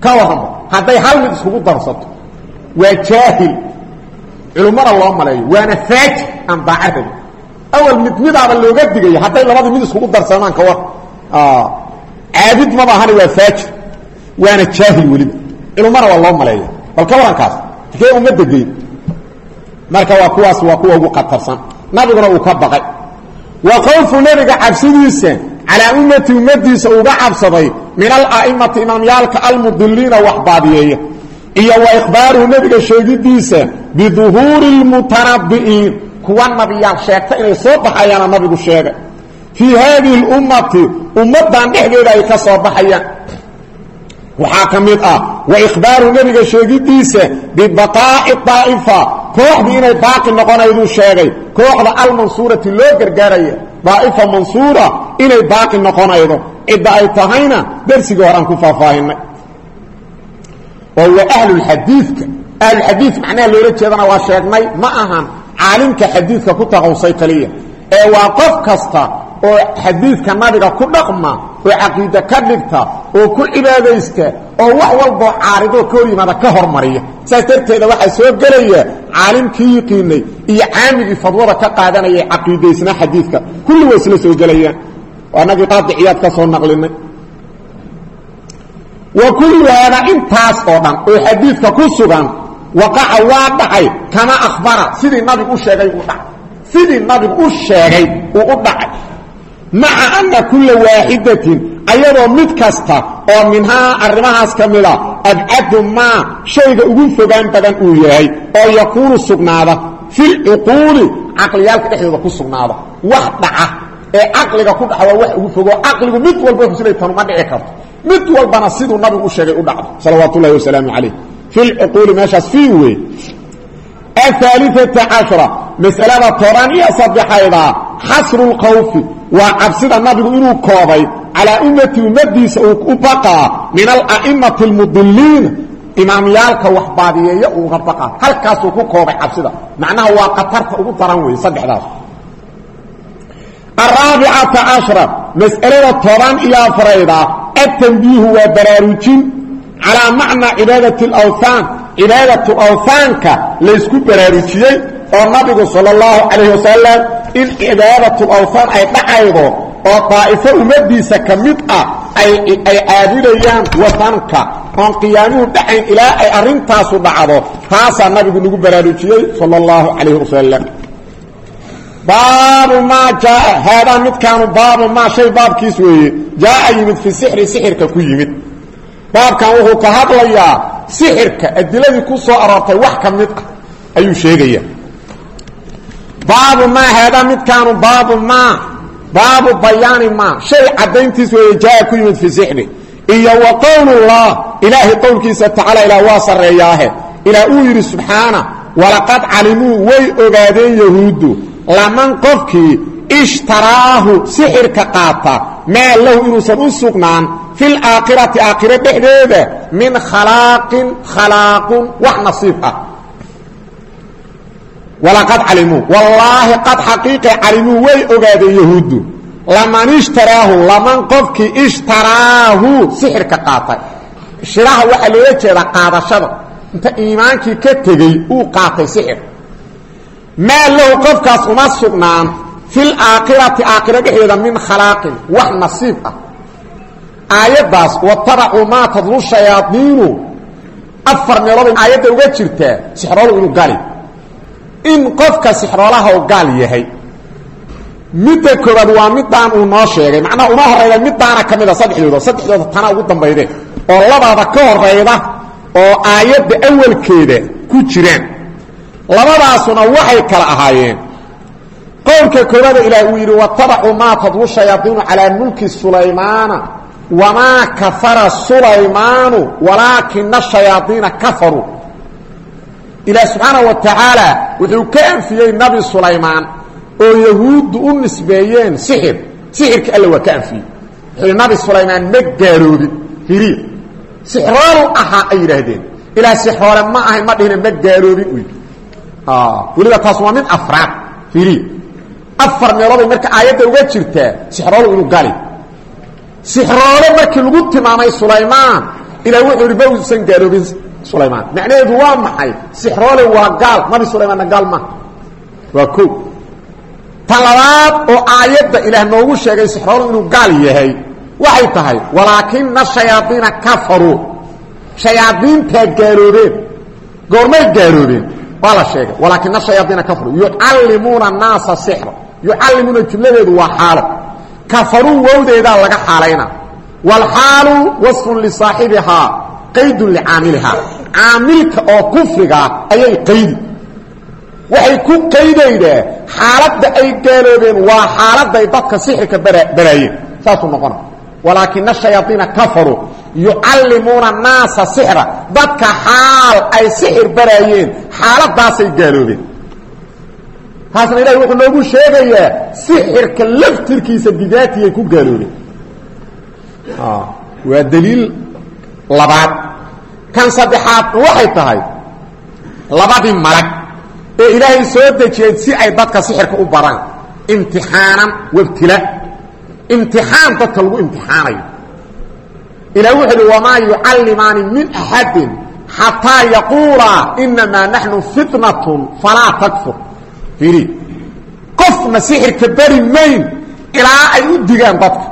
ka warramo hadday hal mid iskugu darsato waa jaahil. Culummada loo maleeyo waana faajir aan daacadaba awal mid midaaba looga digaya hadday labadii mid iskugu darsamaan ka war. Caabid maba ahani waa faajir waana jaahil weliba. Culummana waa loo maleeya. Bal ka warankaas kee ummadda geyn marka waa kuwaas waa kuwa ugu khatarsan. Nabiguna uu ka baqay. Wa khawfu nebiga cabsidiisa calaa ummati ummadiisa uga cabsaday min ala'imati imaamyaalka almudiliina wax baadiyeeya iyo wa ikhbaaruhu nebiga sheegidiisa biduhuuri lmutanabi'iin kuwa nabiyaal sheegta inay soo baxayaana nabigu sheegay. Fii haadihi اlummati ummaddan dhexdeeda ay ka soo baxayaan. Waxaa ka mid ah wa ikhbaaru nebiga sheegidiisa bibaqaa'i daa'ifa. Kooxdii inay baaqi noqonayduu sheegay. Kooxda almansuurati loo gargaaraya. Daa'ifa inay baaqi noqonaydo. Cidda ay tahayna darsigii horaan ku faahfaahinay. Oo waa ahlulxadiidka ahlulxadiid macnaha loola jeedana waa sheegnay ma ahan caalimka xadiidka ku taqawsay kaliya. Ee waa qof kasta oo xadiidka nabiga ku dhaqma oo caqiide ka dhigta oo ku cibaadaysta oo wax walboo caaridoo ka hor yimaada ka hormariya. Saas darteeda waxaa soo gelaya caalimkii yiqiinay iyo caamigii fadwada ka qaadanayay caqiidaysnaa xadiidka. Kulli way soo gelayaan anagii qaadiciyaad ka soo naqlinay wa kullu intaas oo dhan oo xadiidka ku sugan waqaca waa dhacay kama akhbara sidii nabigu u sheegay uu dhacay sidii nabigu u sheegay u dhacay maca anna kulla waaxidatin ayadoo mid kasta oo minhaa arrimahaas ka mida abcadu maa shayga ugu fogaan badan uu yahay oo yakuunu sugnaada. Filcuquuli caqliyaalka dhexdooda ku sugnaada. Wax dhaca ee caqliga ku dhaca waa wax ugu fogo. Caqligu mid walba xusilay tanu ma dhici karto mid walbana siduu nabigu u sheegay u dhacdo salawaat ullahi wasalaamu calayh. Fi lcuquuli meeshaas fii wey ahaaliata cashara masalada toban iyo saddexayda. Xasru lkhawfi waa inuu koobay calaa ummati ummadiisa uu u baqaa min ala'imati almudiliina imaamyaalka wax baadiyeeya uuga baqaa. Halkaasuu ku koobay cabsida. Macnaha waa khatarta ugu daran wey saddexdaas araabicata cashra mas'alada toban iyo afarayda atanbiihu waa baraarujin calaa macnaa cibaadati alawthaan cibaadatu awhaanka laysku baraarujiyey oo nabigu sala allahu calayh wasalam in cibaadatul-awthaan ay dhacaydo oo daa'ifo ummadiisa ka mid ah ay ay caabudayaan watanka oon qiyaamuhu dhacayn ilaa ay arrintaasu dhacdo taasaa nabigu nagu baraarujiyey sala allahu calayh wasalam baabu maa jaaa haadaa midkaanu baabu maa shay baabkiis weeye jaaa yimid fi sixri sixirka ku yimid. Baabkan wuxuu ka hadlayaa sixirka adiladii ku soo aroortay wax ka mid ah ayuu sheegaya baabu maa haadaa midkaanu baabu maa baabu bayaani maa shay caddayntiis weeye jaaa ku yimid fi sixri. Iyo wa qowlullah ilaahay qowlkiisa tacaala ilaah waa sarreeyaahe. Ilaa uu yidhi subxaana walaqad calimuu way ogaadeen yahuuddu laman qofkii ishtaraahu sixirka qaata maa lahu inuusan u sugnaan fi laakhirati aakhiro dhexdeeda min khalaaqin khalaaqun wax nasiib ah. Walaqad calimuu wallaahi qad xaqiiqe calimuu way ogaadeen yahuuddu. Laman ishtaraahu laman qofkii ishtaraahu sixirka qaatay. Shiraha waxaa loola jeedaa qaadashada. Inta iimaankii ka tegey uu qaatay sixir maa lahu qofkaas uma sugnaan fi laakhirati aakhiro dhexdeeda min khalaaqin wax nasiib ah. Aayaddaas watabacuu maa tadlu shayaadiinu. Afar meelood aayadda uga jirtaa sixroolu inuu gali in qofka sixroolaha u gaal yahay midda koobaad waa midaan uu noo sheegay. Macnaha uma horeyda midaana ka mida saddexdooda. Saddexdooda tana ugu dambayde. Oo labaada ka horeyda oo aayadda awalkeeda ku jiraan labadaasuna waxay kala ahaayeen. Qowlka koobaada ilaah uu yidhi watabacuu maa tadlu shayaadiinu calaa mulki sulaymaana wamaa kafara sulaymaanu walaakina shayaadiina kafaruu ilaah subxaana wa tacaala wuxuu ka anfiyey nabi sulaymaan oo yahuuddu u nisbeeyeen sixir. Sixirka alla waa ka anfiyey. Nabi sulaymaan ma gaaloobin hiriir sixroolu ahaa ay yidhaahdeen. Ma ahayn ma dhihina ma gaaloobin weliba taas waa mid afraad. Hiriir afar meelooday marka aayadda uga jirtaa sixroolu inuu gali. Sixroole markii lagu tilmaamay sulaymaan ilah wuxuu yidhi ma uusan gaaloobin sulaymaan. Macnaheedu waa maxay? Sixroole waa gaal. Nabi sulaymaanna gaal maha waa ko tan labaad oo aayadda ilaah noogu sheegay sixroolu inuu gaal yahay waxay tahay walaakina shayaadiina kafaruu. Shayaadiintaa gaaloobeen. Goormay gaaloobeen waa la sheegay. Walaakina shayaadiina kafaruu yucallimuuna annaasa sixra. Yucallimuuna jumladeedu waa xaalo. Kafaruu wowdeedaa laga xaalayna. Waalxaalu wasfun lisaaxibihaa qaydun licaamilihaa caamilka oo kufrigaa ayay qaydi. Waxay ku qaydaydaa xaaladda ay gaaloobeen waa xaaladday dadka sixirka baraayeen saasuu noqona walaakina shayaaiina kafaruu yucallimuuna annaasa sixra. Dadka xaal ay sixir baraayeen xaaladaasay gaaloobeen. Taasna ilahi wuxuu noogu sheegayaa sixirka laftirkiisa bidaatiyay ku gaaloobeen. Waa daliil labaad. Kan saddexaad waxay tahay labadii malag ee ilaahay soo dejiyey si ay dadka sixirka u baraan. Imtixaanan wabtila. Imtixaan dadka lagu imtixaanayo ilah wuxuu uhi wamaa yucallimaani min axadin xataa yaquulaa inamaa naxnu fitnatun falaa takfur. Fiiri qofna sixirka beri mayn ilaa ay u digaan dadka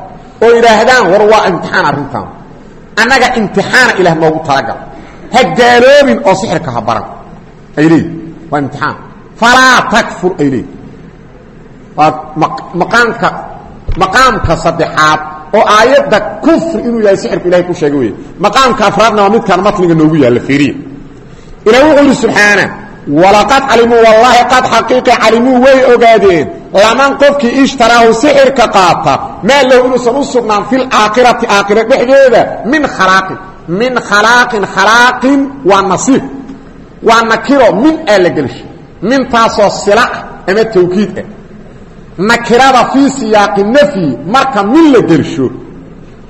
oo idhaahdaan war waa imtixaan arrintaan annaga imtixaana ilaah noogu talagal. Ha gaaloobin oo sixirka ha baran ay leeyihiin waa imtixaan. Falaa takfur ay leeyihiin waa maqaamka maqaamka saddexaad oo aayadda kufri inuu yahay sixirku ilahay ku sheegay wey maqaamka afraadna waa midkaan matniga noogu yaalla fiiriya ilah wuxuu yidhi subxaana walaqad calimuu wallaahi qad xaqiiqi calimuu way ogaadeen. Laman qofkii ishtaraahu sixirka qaata maa lahu inuusan u sugnaan fi dhexdeeda min khalaaqin min khalaaqin khalaaqin waa nasiib waa nakiro min aa la gelshay mintaasoo ama tawkiid ah nakirada fii siyaaqi nafyi marka min la gelsho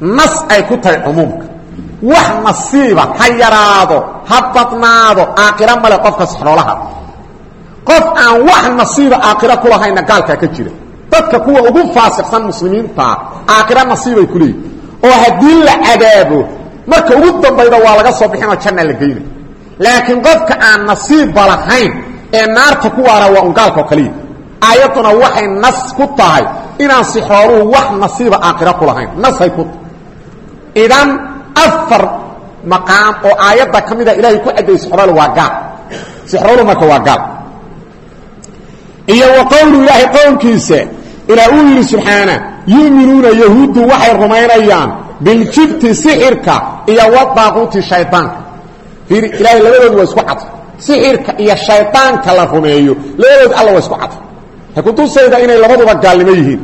nas ay ku tahay cumuumka. Wax nasiiba ha yaraado ha badnaado aakhira male qofka sixroolaha qof aan wax nasiiba aakhira ku lahayna gaalkaa ka jira. Dadka kuwa ugu faasiqsan muslimiintaa aakhira nasiibay ku leeyihiin oo haddii la cadaabo marka ugu dambayda waa laga soo bixinoo jannaa la geyna laakiin qofka aan nasiibba lahayn ee naarta ku waara waa un gaalkao kaliya aayadduna waxay nas ku tahay inaan sixrooluhu wax nasiiba aakhira ku lahayn. Nasay ku. Idan afar maqaam oo aayadda ka mida ilahay ku caddeeyey sixrool waa gaal sixroolu marka waa gaal iyo wa qowlu ilaahay qowlkiisa ilaa uu yidhi subxaana yu'minuuna waxay rumaynayaan biljibti sixirka iyo wadaaquuti shaydaanka fiiri ilaahay labadoodu waa isku cadfo sixirka iyo shaydaanka la rumeeyo labadood alla waa isku waxay kutusayda inay labaduba gaalnimo yihiin.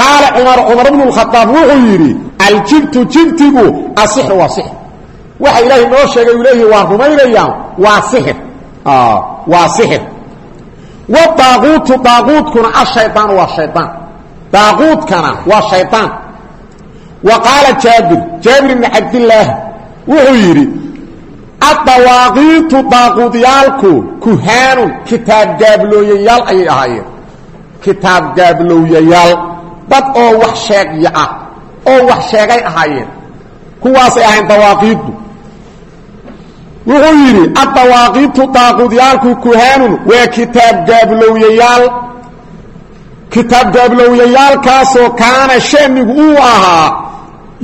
Qaala cumar cumar bnu lkhadaab wuxuu yidhi aljibtu jibtigu asixru waa sixr waxa ilaahay noo sheegay uu leeyahi waa rumaynayaan waa sixir. Waa sixir. Wadaaquutu daaquudkuna ashaydaanu waa shaydaan daaquudkana waa shaydaan wa qaala jaabir jaabir ibni cabdillaahi wuxuu yidhi addawaaqiitu daaquudyaalku kuhaanun kitaab gaablooyayaal ayay ahaayeen. Kitaab gaablowyayaal dad oo wax sheegya ah oo wax sheegay ahaayeen. Kuwaasay ahayn dawaaqiiddu wuxuu yidhi addawaaqiitu daaquudyaalku kuhaanun waa kitaab gaablowyayaal kitaab gaablowayaalkaasoo kaana shanigu uu ahaa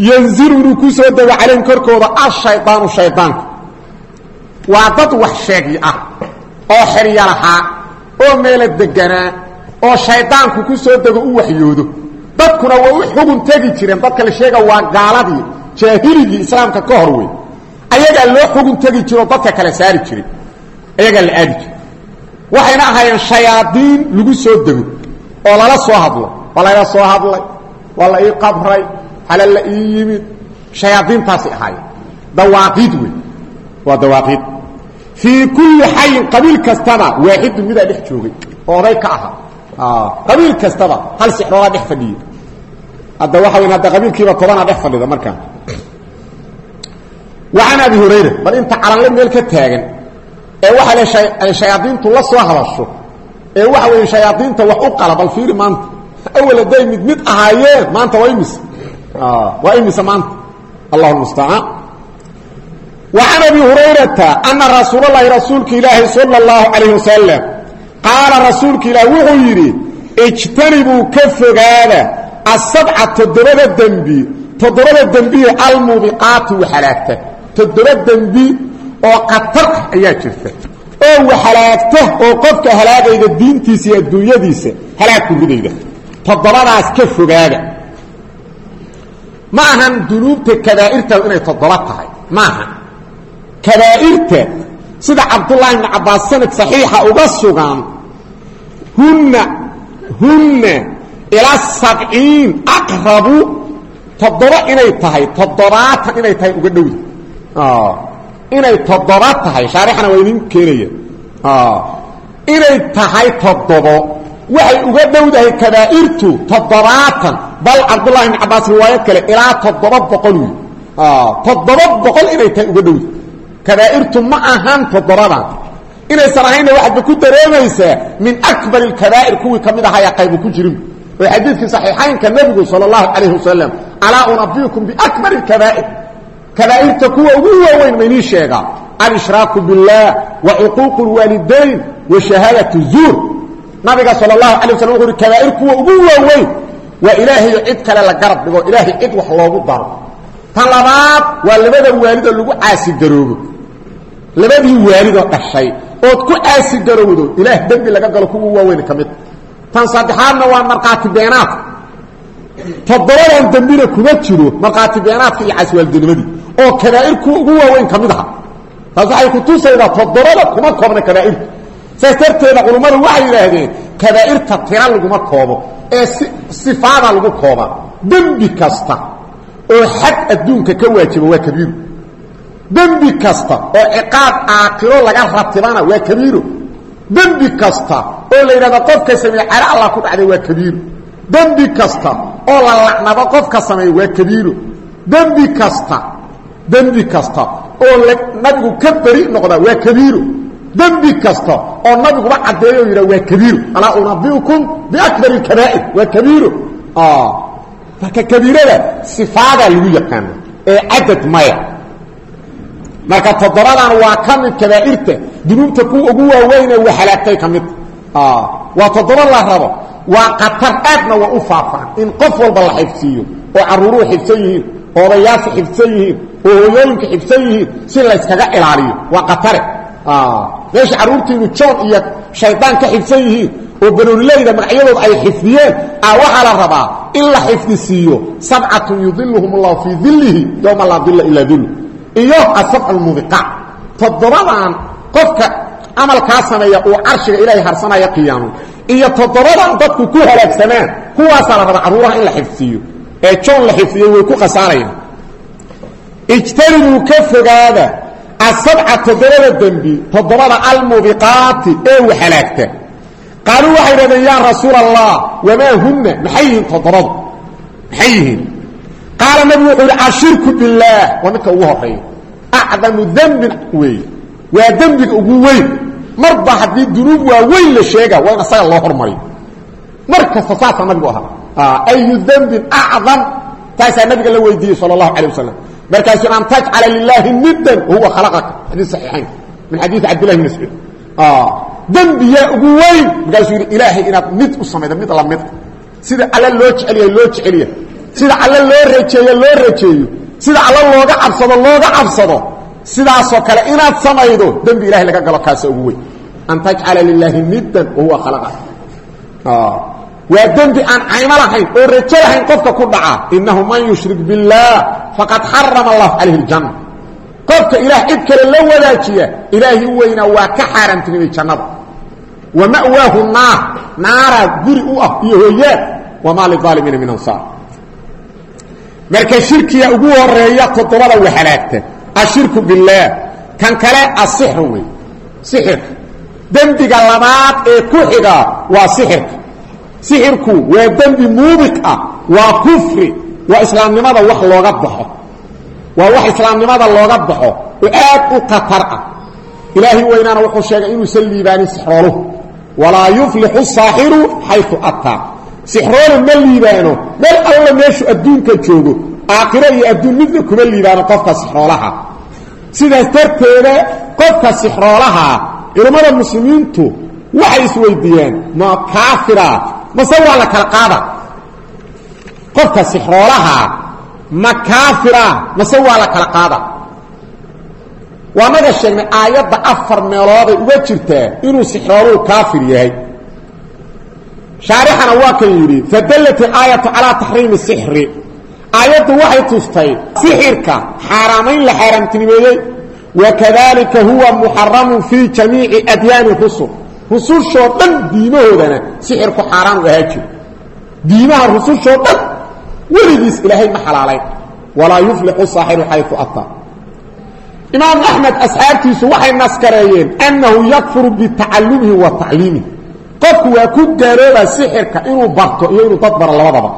yanzilu inuu ku soo dego calayhim korkooda ashaydaanu shaydaanku waa dad wax sheegyi ah oo xerya lahaa oo meelo deganaa oo shaydaanku ku soo dego u waxyoodo. Dadkuna way u xugun tegi jireen. Dadka la sheega waa gaaladii jaahiligii islaamka ka hor wey ayagaa loo xugun tegi jiro oo dadka kala saari jiray ayagaa la aadi jiray waxayna ahaayeen shayaadiin lagu soo dego oo lala soo hadlo. Waa soo hadlay waa la ii qabray hala la ii yimid. Shayaadiintaasay ahaayeen. Dawaaqiid wey waa dawaaqiid fii kulli xayin qabiil kastaba waaxidu midaa dhex joogay oo oday ka ahaa qabiil kastaba hal sixroolaa dhex fadhiya hadda waxa weyn hadda qabiilkiiba tobanaa dhex fadhida markaan wa can abi hurayra bal inta calanle meel ka taagan ee waxa le ay shayaadiintu la soo hadasho ee waxa weeye shayaadiinta wax u qala bal fiiri maanta awal hadday mid mid ahaayeen maanta waa imise waa imise maanta. Allahu mustacaan can abi hurayrata ana rasuul lahi rasuulka ilaahi sala اllahu calayh wasalam qaala rasuulka ilaah wuxuu yidhi ijtanibuu ka fogaada asabca toddobada dembi toddobada dembiye almuubiqaati waxalaagta toddoba dembi oo qatar ah ayaa jirta oo waxalaagta oo qofka halaagayda diintiisa iyo adduunyadiisa halaag ku ridayda toddobadaas ka fogaada ma ahan dunuubta kabaa'irta inay toddoba tahay kabaa'irta sida cabdullaahi ibni cabbaas sanad saxiixa uga sugan hunna hunna ilaa sabciin aqrabu toddoba inay tahay toddobaatan inay tahay uga dhowda inay toddoba tahay shaarixana waa idin keenaya inay tahay toddobo waxay uga dhowdahay kabaa'irtu toddobaatan bal cabdullahi ibn cabbaas riwaayad kale ilaa toddoba boqol wey toddoba boqol inay tahay uga dhowda kabaa'irtu ma ahan toddobadan inaysan ahaynna waxaadba ku dareemaysaa min akbar اkabaa'ir kuwii ka mid ahaya qaybu ku jirin oo xadiidkii صaxiixaynka nebigu salى اlahu calayh wasalam alaa unabiukum biakbar اkabaa'ir kabaa'irta kuwa ugu waaweyn maynii sheegaa alshraaku biاllah wa cuquuq اlwaalidayn wa shahaadaة الzuur nabiga salى اlahu alay waslam wuxu uhi kabaa'ir kuwa ugu waaweyn waa ilaahayo cid kale la garab dhigo ilaahay cid wax loogu daro tan labaad waa labada waalidoo lagu caasigaroobo labadii waalidoo dhashay ood ku caasigarowdo ilaah dembi laga galo kuwa waaweyn ka mid. Tan saddexaadna waa markhaati beenaadka toddobadan dembina kuma jiro markhaati beenaadka iyo caasiwaalidinimadii oo kabaa'ir kuwa ugu waaweyn ka mid aha. Taas waxay ku tusaydaa toddobada kuma koobna kabaa'irta saas darteeda culummadu waxay yidhaahdeen kabaa'irta tira laguma koobo ee sifaada lagu koobaa. Dembi kasta oo xad adduunka ka waajiba waa kabiiru dembi kasta oo ciqaab aakiro laga ratibana waa kabiiro dembi kasta oo la yidhahdo qofka sameeye caro allah ku dhacday waa kabiiro dembi kasta oo la lacnado qofka sameeye waa kabiiro dembi kasta dembi kasta oo nabigu ka beri noqda waa kabiiro dembi kasta oo nabiguba caddeeyo o yidhah waa kabiiro alaa unabiukum biakbar اkabaa'ir waa kabiiro marka kabiirada sifaadaa lagu yaqaana ee cadad maya marka toddobadan waa ka mid kabaa'irta dunuubta kuwa ugu waaweyne wa halaagtay ka mid. Waa toddoba la rabo. Waa qatar aadna waa u faafaan in qof walba la xifsiiyo oo caruuruhu xifsan yihiin oo odayaasha xifsan yihiin oo hooyooyinka xifsan yihiin si layskaga ilaaliyo. Waa qatare meesha carruurtiinu joon iyo shaydaan ka xifsan yihiin oo banoonileyda magacyadooda ay xifdiyeen a waxaa la rabaa in la xifdisiiyo. Sabcatun yudiluhum allahu fii dilihi yowma laa dila ilaa dulu iyo asabc lmubiqaac toddobadan qofka camalkaa sameeya uu carshiga ilaahay harsanaya qiyaamo iyo toddobadan dadku ku halaagsamaan kuwaasaa la rabaa carruuraha in la xifdsiiyo ee joon la xifdiyey way ku khasaarayaan. Ijtanibuu ka fogaada asabca toddobada dembi toddobada almubiqaati ee waxalaagta qaaluu waxay dhahdeen yaa rasuul allah wamaa hunna? Maxay yihiin toddobadu? Maxay yihiin? Qaala nabigu wuxuu yidhi ashirku billaah. Waa midka ugu horreeya acdamu dembin weeye waa dembiga ugu weyn marba haddii dunuub waa weyn la sheega waa in asaga loo hormariyo mar kasta saasaa nabigu ahaa ayu dembin acdam taasaa nabiga la weydiiyey sal اlahu alيه wasalam markaasuu an tajcala lilaahi nidan wahuwa khalaqaka xadii saxiixayn min xadiii cabdillahi bn mascuud dembiyaa ugu weyn markaasuu yidhi ilaahay inaad mid u samaydo mid lamid sida alle loo jecelyahay loo jecelyahay sida alle loo rejeeyo loo rejeeyo sida alle looga cabsado looga cabsado. Sidaasoo kale inaad samaydo dembi ilahay laga galo kaasa ugu weyn. An tajcala lilaahi nidan wahuwa khalaqaka waa dembi aan caymo lahayn oo rajo lahayn qofka ku dhaca. Inahu man yushrik biاllaah faqad xarama allahu calayhi اljanna qofka ilaah cid la wadaajiya ilaahi weynaa waa ka xaaraamtinimay jannada. Wa ma'waahu naar naaraa guri u ah iyo hooyaad. Wamaa lilaalimiina min ansaar marka shirkiga ugu horreeya toddobada waxalaagta ashirku biاllaah kan kale asixru wey. Sixirka dembiga labaad ee ku xiga waa sixirka sixirku waa dembi muubiq ah waa kufri waa islaamnimada wax looga baxo. Waa wax islaamnimada looga baxo oo aad u khatar ah. Ilaahay weynaana wuxuu sheegay inuusan liibaanin sixrooluhu walaa yuflixu saaxiru xayu ataa sixroolu ma liibaano. Meel alla meeshu adduunka joogo. Aakhiro iyo adduun midna kuma liibaano qofka sixroolaha. Sidaas darteeda qofka sixroolaha culammada muslimiintu waxay isweydiiyeen ma kaafira mase waa la kala qaada. Qofka sixroolaha ma kaafira mase waa la kala qaada. Waa naga sheegnay aayadda afar meelooday uga jirtaa inuu sixrooluhu kaafir yahay shaarixana waa kan yidhi fadallat ilaayatu calaa taxriimi sixri. Aayaddu waxay tustay sixirka xaaraamayn la xaaraamtinimeeyey. Wakadalika huwa muxaramun fii jamiici adyaani rusul. Rusushoo dhan diimahoodana sixirku xaaraan u ahaa jiro diimaha rusushoo dhan weligiis ilaahay ma xalaalayn walaa yuflixu saaxiru xayu ataa. Imaam axmed asxaabtiisu waxay naskareeyeen annahu yakfuru bitacalumihi wa tacliimihi qofku waa ku gaaloobaa sixirka inuu barto iyo inuu dad baro labadaba.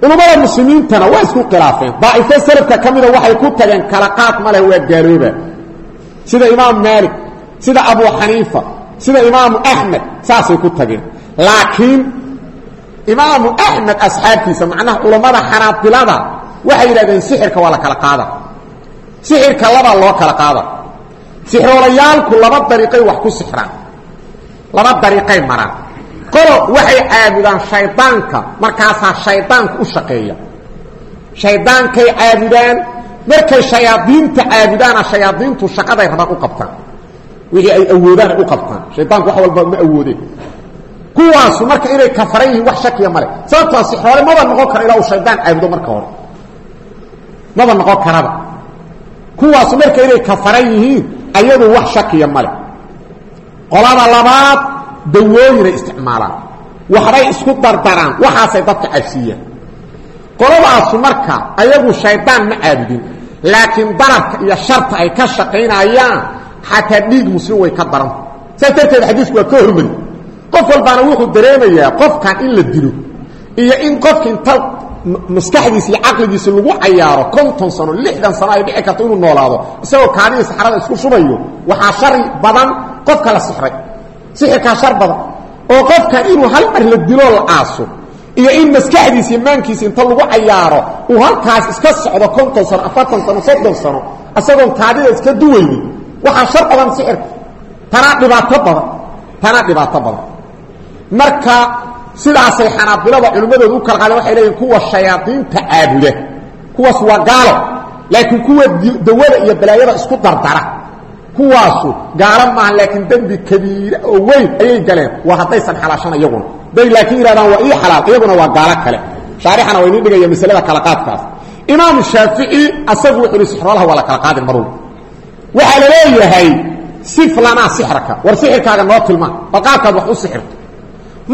Culummada muslimiintana waa isku khilaafeen. Daa'ifo salafka ka mida waxay ku tageen kala qaad ma leh waa gaalooba sida imaam maalik sida abu xaniifa sida imaamu axmed saasay ku tageen. Laakiin imaamu axmed asxaabtiisa macnaha culammada xanaabilada waxay yidhahdeen sixirka waa la kala qaada. Sixirka labaa loo kala qaada. Sixroolayaalku laba dariiqay wax ku sixraan laba dariiqay maraan. Qolo waxay caabudaan shaydaanka markaasaa shaydaanka u shaqeeya. Shaydaankay caabudaan markay shayaadiinta caabudaana shayaadiintu shaqaday rabaan u qabtaan. Wixii ay awoodaan ay u qabtaan. Shaydaanku wax walba ma awoodeen kuwaasu marka inay kafaran yihiin wax shakiya male sababtoo sixroole maba noqon karo ilaa uu shaydaan caabudo marka hore. Maba noqon karaba. Kuwaasu marka inay kafaran yihiin ayadu wax shakiya male qolada labaad dawooyinay isticmaalaan. Waxbay isku dardaraan waxaasay dadka cabsiiyaan qoladaasu marka ayagu shaydaan ma caabudin laakiin dararka iyo sharta ay ka shaqaynayaan xataa dhiig muslim way ka daranta saas darteed xadiisku waa ka hormari. Qof walbaana wuxuu dareemayaa qofkan in la dilo iyo in qofka inta maskaxdiisa iyo caqligiisa lagu cayaaro konton sano lixdan sano ay dhici karto inuu noolaado isagoo kaadihii saxrada isku shubayo waxaa shari badan qofka la sixray sixirkaa shar badan oo qofka inuu hal mar la diloo la aaso iyo in maskaxdiisa iyo maankiisa inta lagu cayaaro uu halkaas iska socdo konton sano afartan sano soddon sano isagoon kaadida iska duwaynin. Waxaa shar badan sixirka tanaa dhibaato badan. Tanaa dhibaato badan. Marka sidaasay xanaabilada culimmadooda u kala qaadeen waxay leeyihiin kuwa shayaadiinta caabuda. Kuwaas waa gaalo. Laakiin kuwa dawada iyo balaayada isku dardara kuwaasu gaalo maaha laakiin dembi kabiira oo weyn ayay galeen. Waa haddaysan xalaashan iyaguna day laakiin yidhahdaan waa ii xalaal iyaguna waa gaalo kale. Shaarixana waa inii dhigaya masalada kala qaadkaas. Imaamu shaafici asagu wuxu uhi sixroolaha waa la kala qaadin marwal waxaa la leeyahay sif lanaa sixraka war sixirkaaga noo tilmaan bal qaabkaad wax u sixirto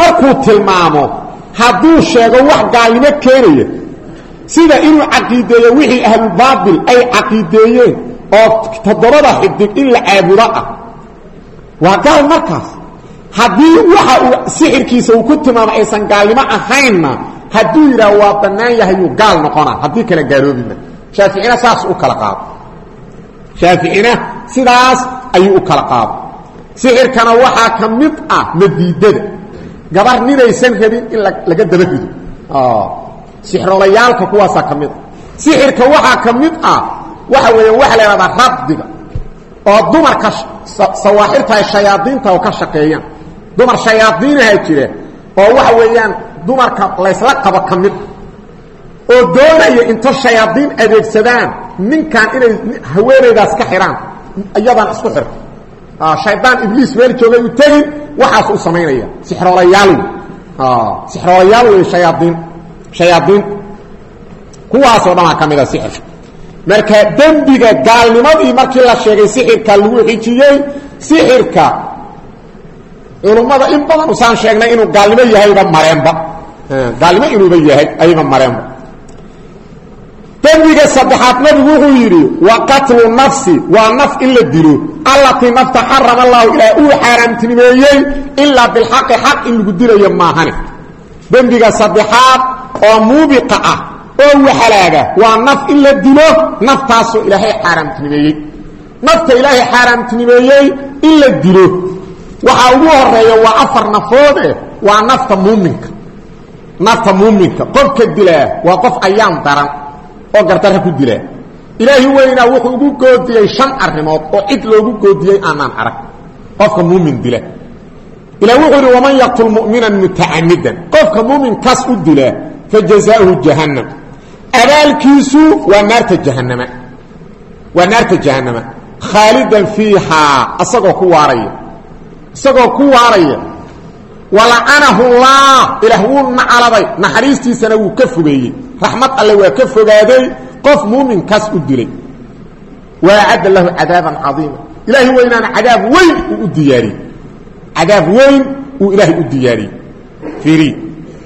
markuu tilmaamo hadduu sheego wax gaalnimo keenaya sida inuu caqiideeyo wixii ahlulbaatil ay caqiideeyeen oo toddobada xidig in la caabudo ah. Waa gaal markaas. Haddii waxa uu sixirkiisa uu ku tilmaamo aysan gaalnimo ahaynna hadduu yidhaah waa bannaan yahay yuu gaal noqonaa haddii kala gaaloobima shaaficina saas u kala qaado. Shaaficina sidaas ayuu u kala qaado. Sixirkana waxaa ka mid ah madiidada. Gabar ninaysan rabin in laga daba rido sixrolayaalka kuwaasaa waxa weeya waxa la ihahdaa rabdiga oo dumarka sawaaxirta ay shayaadiinta oo ka shaqeeyaan. Dumar shayaadiinaha jira oo waxa weeyaan dumarka laysla qabo ka mid oo doonaya into shayaadiin adeegsadaan ninkan inay haweenaydaas ka xidhaan iyadaan isku xirka shaydaan ibliis meel joogay u tegin waxaas u samaynaya sixroolayaal. Sixroolayaal wey hayaadiin shayaadiin. Kuwaasoo dhanaa ka mida sixirka marka dembiga gaalnimadii markii la sheegay sixirka lagu xijiyey sixirka culummada in badan usaan sheegnay inuu gaalnimo yahayba mareenba. Gaalnimo inuuba yahay ayba mareenba. Dembiga saddexaad nabigu wuxuu yidhi wa qatlu nafsi waa naf in la dilo allatii nafta xarama allahu ilaah uu xaaraamtinimeeyey ilaa bilxaqi xaq in lagu dilayo maahane. Dembiga saddexaad oo muubiqa ah oo waxalaaga waa naf in la dilo naftaasoo ilaahay xaaraamtinimeeyey. Nafta ilaahay xaaraamtinimeeyey in la dilo. Waxaa ugu horreeya waa afar nafoode waa nafta muuminka. Nafta muuminka qofka dilaa waa qof ayaan daran oo gardarra ku dilaa ilaahi weynaa wuxuu ugu goodiyey shan arrimood oo cid loogu goodiyey aanaan arag. Qofka muumin dila. Ilah wuxuu waman yaqtul mu'minan mutacamidan qofka muuminkaas u dilaa fa jazaauhu jahannam abaalkiisu waa naarta jahanama waa naarta jahanama khaalidan fiihaa asagoo ku waaraya. Isagoo ku waaraya. Walacanahu llah ilaah wuu nacaladay. Naxariistiisana wuu ka fogeeyey. Raxmad alle waa ka fogaaday. Qof muuminkaas u dilay. Waacadda lahu cadaaban cadiima. Ilaahi weynaana cadaab weyn uu u diyaariyey. Cadaab weyn uu ilaahay u diyaariyey. Fiiri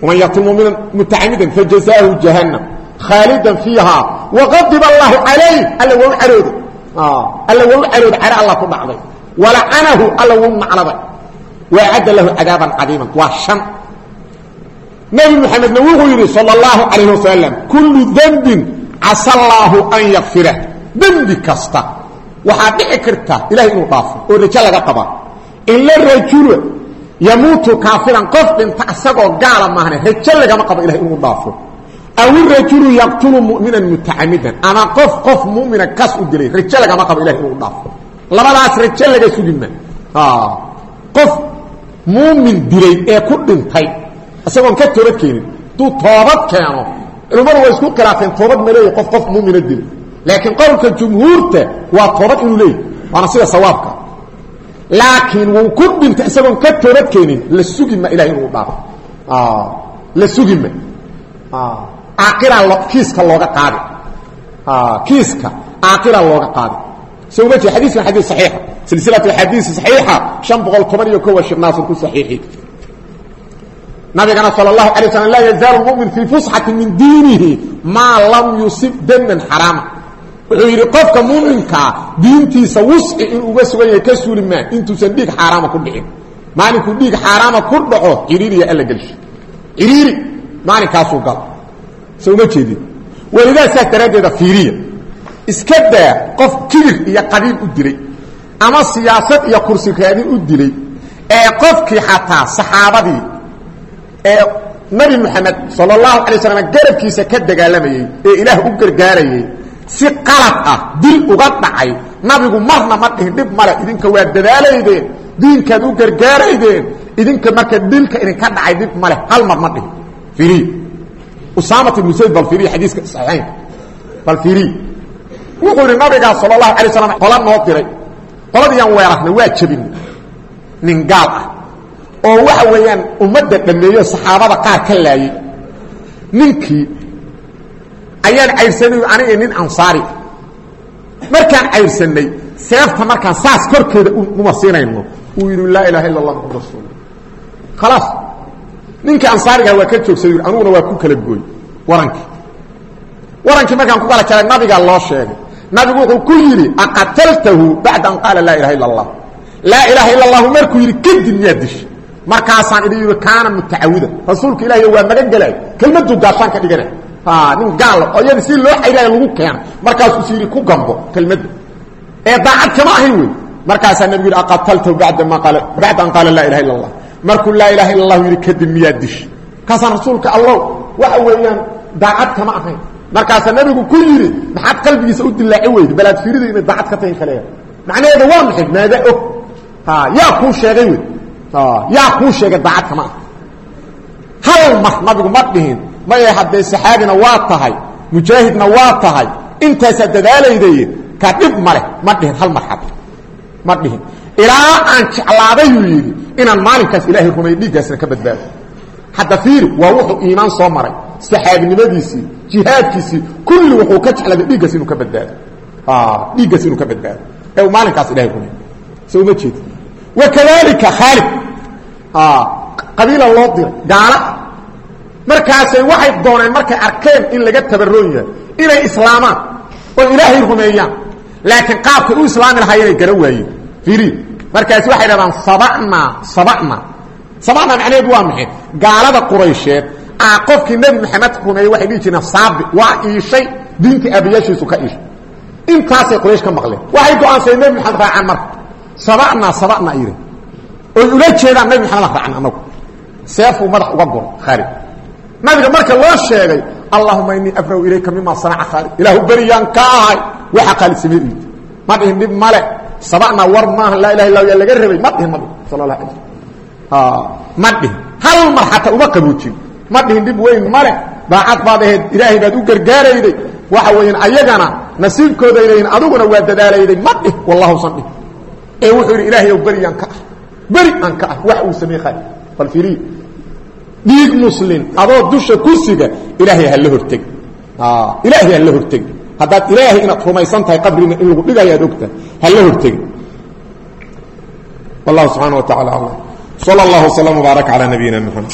waman yaqtul mumina mutacamidan fajazaahu jahannam khaalidan fiiha waqadiba allahu calayh alla waa u carooday alla waa u carooday care alla ku dhacday. Walacanahu alla wuu nacladay waacadda lahu cadaaban cadiiman waa shan. Nabi muxamedna wuxuu yidhi sal اllahu calayh wasalam kullu dembin casa allaahu an yakfira dembi kasta waxaa dhici karta ilahay inuu dhaafo oo rajo laga qaba. Ila rajula yamuutu kaafiran qof dhinta isagoo gaala maahane rajo lagama qabo ilahay inuu dhaafo aw irajulu yaqtulu mu'minan mutacamidan ama qof qof mumina kas u dilay rajo lagama qabo ilahay inuu dhaafo labadaas rajo laga sugima qof muumin dilay ee ku dhintay isagoon ka toobad keenin hadduu toobad keeno culimmadu way isku khilaafeen toobad ma leeyahy qof qof muumina dilay. Laakiin qowlka jumhuurta waa toobad inuu leeyahy waana sida sawaabka. Laakiin wuu ku dhintay isagoon ka toobad keenin la sugima ilahay inuu dhaafo la sugima kiiska looga qaadi. Kiiska aaqiraa looga qaadi. Soo ma jee xadiiskan xadiis saxiixa. Silsilatu axaadiisi saxiixa shan boqol toban iyo kowa sheekh naasir ku saxiixi. Nabigana sal اlahu alay slam laa mumin fii fusxati min diinihi maa lam yusib daman xaraama wuxuu yidhi qofka muuminkaa diintiisa wusci inuu uga sugan yahay ka suuli maa intuusan dhiig ku dhicin. Maalinkuu dhiig xaaraama ku dhaco ciriiriya alla gelsho ciriiri maalinkaasuu gal so uma jeedin? Welidaa saas daraaddeeda fiiriya. Iska daa qof kibir iyo qabiil u dilay ama siyaasad iyo kursi raadin u dilay ee qofkii xataa saxaabadii ee nabi moxamed sal اlahu alay slam garabkiisa ka dagaalamayey ee ilaah u gargaarayey si qalad ah dil uga dhacay nabigu marna ma dhihin dhib male idinka waa dadaalaydeen diinkaad u gargaaraydeen idinka marka dilka idinka dhacay dhib male hal mar ma dhihin. Iriy usaamat ibnu zayd bal iriy xadiiska saxiixaynka bal iriy wuxuu yidhi nabigaa sal اlahu alay slam qola noo diray. Qoladiiyaan weerarnay waa jebin. Nin gaal ah. Oo waxa weeyaan ummadda dhammeeyo saxaabada qaar ka laayey ninkii ayaan cayrsanay aniga nin ansaari. Markaan cayrsanay seefta markaan saas korkeeda uma ninkii ansaarigaha waa ka joogsaday aniguna waa ku kala gooy warankii warankii markaan ku kala jaray nabigaa loo sheegay. Nabigu wuxuu ku yidhi aqataltahu bacda an qaala laa ilaha illa allah. Laa ilaaha illa allahu markuu yidhi kadib miyaa dishay markaasaan idhi yidhi kaana mutacawida. Rasuulka ilahi waa magan gelay kelmaduu gaashaan ka dhigana. Nin gaal oo iyada si loo xaydaayo lagu keena markaasuu is yidhi ku gambo kelmadda ee daacad kama ahayn wey markaasaa nabigu aqataltahu bada ma bacda an qaala laa ilaha illa allah markuu laa ilaha illa allahu yidhi kadib miyaa dishay markaasaan rasuulka allow waxa weeyaan daacad kama ahayn. Markaasaa nabigu ku yidhi maxaad qalbigiisa u dilaaci weyda balaad fiirida inay daacad ka tahay kaleya macnaheeda waa maxay? Maada og. Yaa kuu sheegay wey yaa kuu sheegay daacad kama ah hal mar nabigu ma dhihin maye haddee saxaabina waa tahay mujaahidna waa tahay intaasaa dadaalaydaye ka dhib ma leh. Ma dhihin hal mar xad ma dhihin ilaa aan jeclaadayuu yidhi inaan maalinkaas ilaahay rumay ka badbaado. Hadda fiiri waa wuxuu iimaan soo maray saxaabinimadiisii jihaadkiisii kulli wuxuu ka jeclaaday dhiiggaas inuu ka badbaado. Dhiiggaas inuu ka badbaado. Ee maalinkaas ilahay rumay. So uma jeedi. Wakadalika khaalid. Qabiila loo diray gaala markaasay waxay dooneen markay arkeen in laga tabaroon yahay inay islaamaan oo ilaahay rumeeyaan. Laakiin qaabkay u islaami lahaa inay gara fiiri markaasi waxay dhahdaan sabacnaa sabacnaa sabacnaa macnaheedu waa maxay? Gaalada quraysheed aa qofkii nebi maxamed rumeeyey waxay dhihi jireen saabi waa iishay diintii aabayaashiisu ka iishay. Intaasay quraysh ka maqleen. Waxay go'aansadeen nebi maxamed raacaan marka sabacnaa sabacnaa yidhi oy ula jeedaan nebi maxamed raacan anagu. Seefuu madax uga goro khaalid. Nabiga marka loo sheegay allahuma inii afraw ilayka mima sanaca khaalid. Ilaahu beriyaan ka ahay. Waxa khaalid samey iid ma dhihin dhib male sabacnaa war maaha laa ilaha illa yaa laga rabay ma dhihin sala allah alay ma dhihin. Hal mar xataa uma qaboojin ma dhihin dhib weyn male daacad baad ahayd ilaahay baad u gargaarayday. Waxa weeyaan ayagana nasiibkooday leeyihiin adiguna waa dadaalayday. Ma dhih wallahusan dhih ee wuxuu yidhi ilaahay ow beri aan ka ah. Beri aan ka ah. Wax uu khaalid bal fiiriy dhiig muslin adoo dusha kursiga ilaahay ha la horteg ilaahay ha la horteg haddaad ilaahay inaad rumaysan tahay qabriga in lagu dhigayo ad ogtahay. Ha la hortegi wallahu subxaana wa tacala aclam sala allahu waslama wbaaraka calaa nabiyina moxamed